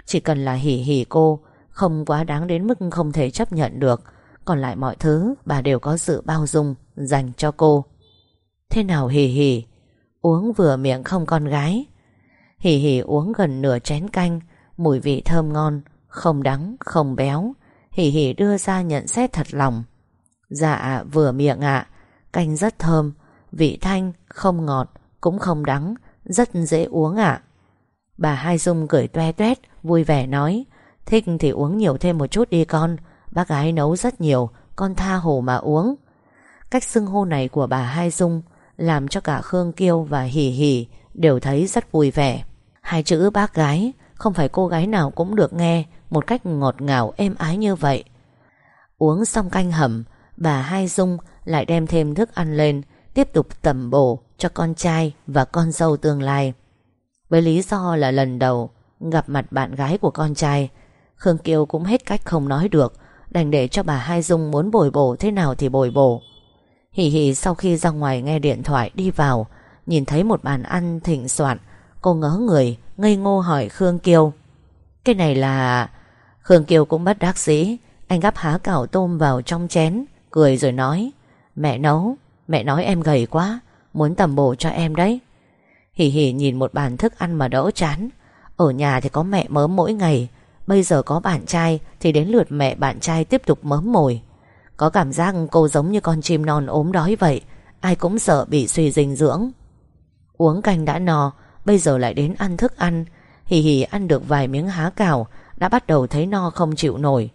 Chỉ cần là hỉ hỉ cô Không quá đáng đến mức không thể chấp nhận được. Còn lại mọi thứ Bà đều có sự bao dung Dành cho cô. Thế nào hỉ hỉ? Uống vừa miệng không con gái. Hỉ hỉ uống gần nửa chén canh Mùi vị thơm ngon Không đắng, không béo. Hỉ hỉ đưa ra nhận xét thật lòng. Dạ vừa miệng ạ. Canh rất thơm Vị thanh, không ngọt, cũng không đắng Rất dễ uống ạ. Bà Hai Dung cười toe toét Vui vẻ nói Thích thì uống nhiều thêm một chút đi con Bác gái nấu rất nhiều Con tha hồ mà uống. Cách xưng hô này của bà Hai Dung Làm cho cả Khương Kiêu và Hỉ Hỉ Đều thấy rất vui vẻ. Hai chữ bác gái Không phải cô gái nào cũng được nghe một cách ngọt ngào, êm ái như vậy. Uống xong canh hầm, Bà Hai Dung lại đem thêm thức ăn lên, Tiếp tục tầm bổ cho con trai Và con dâu tương lai. Với lý do là lần đầu Gặp mặt bạn gái của con trai, Khương Kiều cũng hết cách không nói được, Đành để cho bà Hai Dung muốn bồi bổ Thế nào thì bồi bổ. Hỉ hỉ sau khi ra ngoài nghe điện thoại, đi vào, Nhìn thấy một bàn ăn thịnh soạn, Cô ngớ người, Ngây ngô hỏi Khương Kiều. Cái này là... Khương Kiều cũng bất đắc dĩ. Anh gắp há cảo tôm vào trong chén, Cười rồi nói, Mẹ nấu, Mẹ nói em gầy quá, Muốn tầm bổ cho em đấy. Hỉ hỉ nhìn một bàn thức ăn mà đỡ chán. Ở nhà thì có mẹ mớm mỗi ngày, Bây giờ có bạn trai Thì đến lượt mẹ bạn trai tiếp tục mớm mồi. Có cảm giác cô giống như con chim non ốm đói vậy, Ai cũng sợ bị suy dinh dưỡng. Uống canh đã no, Bây giờ lại đến ăn thức ăn. Hì hì ăn được vài miếng há cào đã bắt đầu thấy no không chịu nổi.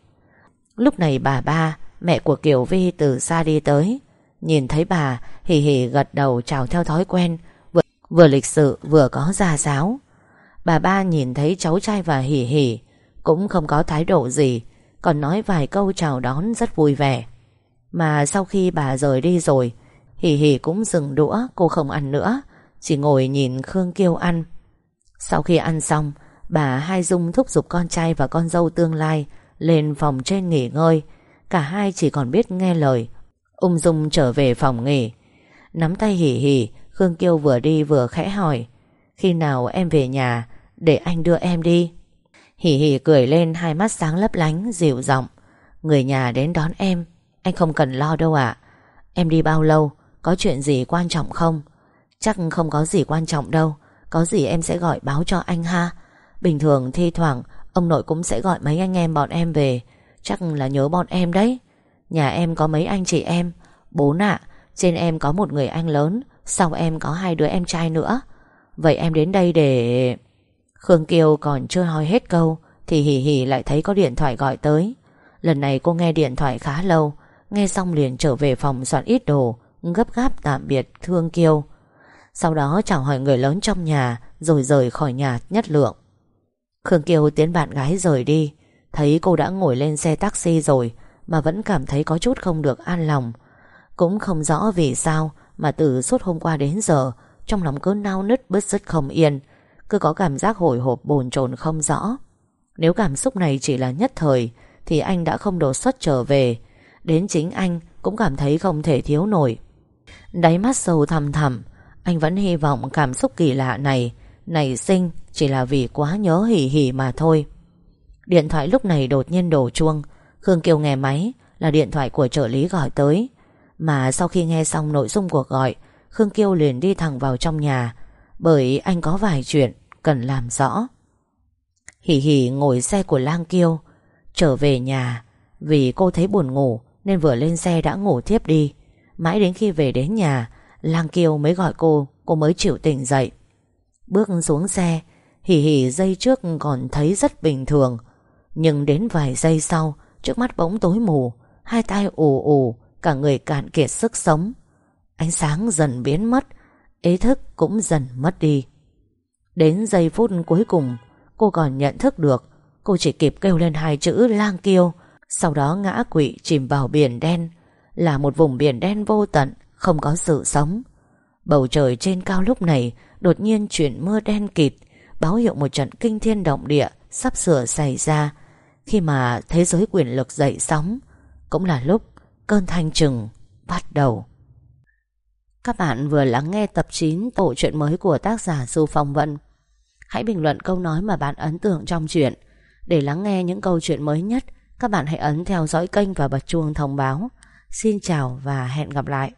Lúc này bà ba Mẹ của Kiều Vi từ xa đi tới. Nhìn thấy bà Hì hì gật đầu chào theo thói quen Vừa, vừa lịch sự vừa có gia giáo. Bà ba nhìn thấy cháu trai và hỉ hỉ Cũng không có thái độ gì Còn nói vài câu chào đón rất vui vẻ. Mà sau khi bà rời đi rồi Hỉ hỉ cũng dừng đũa Cô không ăn nữa Chỉ ngồi nhìn Khương Kiêu ăn. Sau khi ăn xong Bà Hai Dung thúc giục con trai và con dâu tương lai Lên phòng trên nghỉ ngơi. Cả hai chỉ còn biết nghe lời. Ung Dung trở về phòng nghỉ. Nắm tay hỉ hỉ, Khương Kiêu vừa đi vừa khẽ hỏi, Khi nào em về nhà Để anh đưa em đi? Hỉ hỉ cười lên, hai mắt sáng lấp lánh, Dịu giọng, Người nhà đến đón em, Anh không cần lo đâu ạ. Em đi bao lâu, Có chuyện gì quan trọng không? Chắc không có gì quan trọng đâu, Có gì em sẽ gọi báo cho anh ha. Bình thường thi thoảng, Ông nội cũng sẽ gọi mấy anh em bọn em về. Chắc là nhớ bọn em đấy. Nhà em có mấy anh chị em. Bốn ạ, Trên em có một người anh lớn, Sau em có hai đứa em trai nữa. Vậy em đến đây để... Khương Kiều còn chưa hỏi hết câu, Thì hỉ hỉ lại thấy có điện thoại gọi tới. Lần này cô nghe điện thoại khá lâu, Nghe xong liền trở về phòng soạn ít đồ, Gấp gáp tạm biệt Thương Kiều Sau đó chào hỏi người lớn trong nhà, Rồi rời khỏi nhà nhất lượng. Khương Kiều tiến bạn gái rời đi. Thấy cô đã ngồi lên xe taxi rồi, Mà vẫn cảm thấy có chút không được an lòng. Cũng không rõ vì sao Mà từ suốt hôm qua đến giờ, Trong lòng cứ nao nứt bứt rứt không yên. Cứ có cảm giác hồi hộp bồn chồn không rõ. Nếu cảm xúc này chỉ là nhất thời, Thì anh đã không đột xuất trở về. Đến chính anh cũng cảm thấy không thể thiếu nổi. Đáy mắt sâu thầm thầm Anh vẫn hy vọng cảm xúc kỳ lạ này Nảy sinh, chỉ là vì quá nhớ hỉ hỉ mà thôi. Điện thoại lúc này đột nhiên đổ chuông. Khương Kiều nghe máy, Là điện thoại của trợ lý gọi tới. Mà sau khi nghe xong nội dung cuộc gọi, Khương Kiêu liền đi thẳng vào trong nhà. Bởi anh có vài chuyện Cần làm rõ. Hỉ hỉ ngồi xe của Lang Kiêu, Trở về nhà. Vì cô thấy buồn ngủ, Nên vừa lên xe đã ngủ thiếp đi. Mãi đến khi về đến nhà, Lang Kiêu mới gọi cô Cô mới chịu tỉnh dậy. Bước xuống xe Hỉ hỉ dây trước còn thấy rất bình thường. Nhưng đến vài giây sau, Trước mắt bỗng tối mù, Hai tay ù ù, Cả người cạn kiệt sức sống. Ánh sáng dần biến mất, Ý thức cũng dần mất đi. Đến giây phút cuối cùng, Cô còn nhận thức được, Cô chỉ kịp kêu lên hai chữ lang kiêu, Sau đó ngã quỵ chìm vào biển đen, Là một vùng biển đen vô tận, Không có sự sống. Bầu trời trên cao lúc này Đột nhiên chuyển mưa đen kịt, Báo hiệu một trận kinh thiên động địa Sắp sửa xảy ra. Khi mà thế giới quyền lực dậy sóng, Cũng là lúc cơn thanh trừng bắt đầu. Các bạn vừa lắng nghe tập 9 Bộ truyện mới của tác giả Du Phong Vân. Hãy bình luận câu nói mà bạn ấn tượng trong truyện Để lắng nghe những câu chuyện mới nhất, Các bạn hãy ấn theo dõi kênh và bật chuông thông báo. Xin chào và hẹn gặp lại.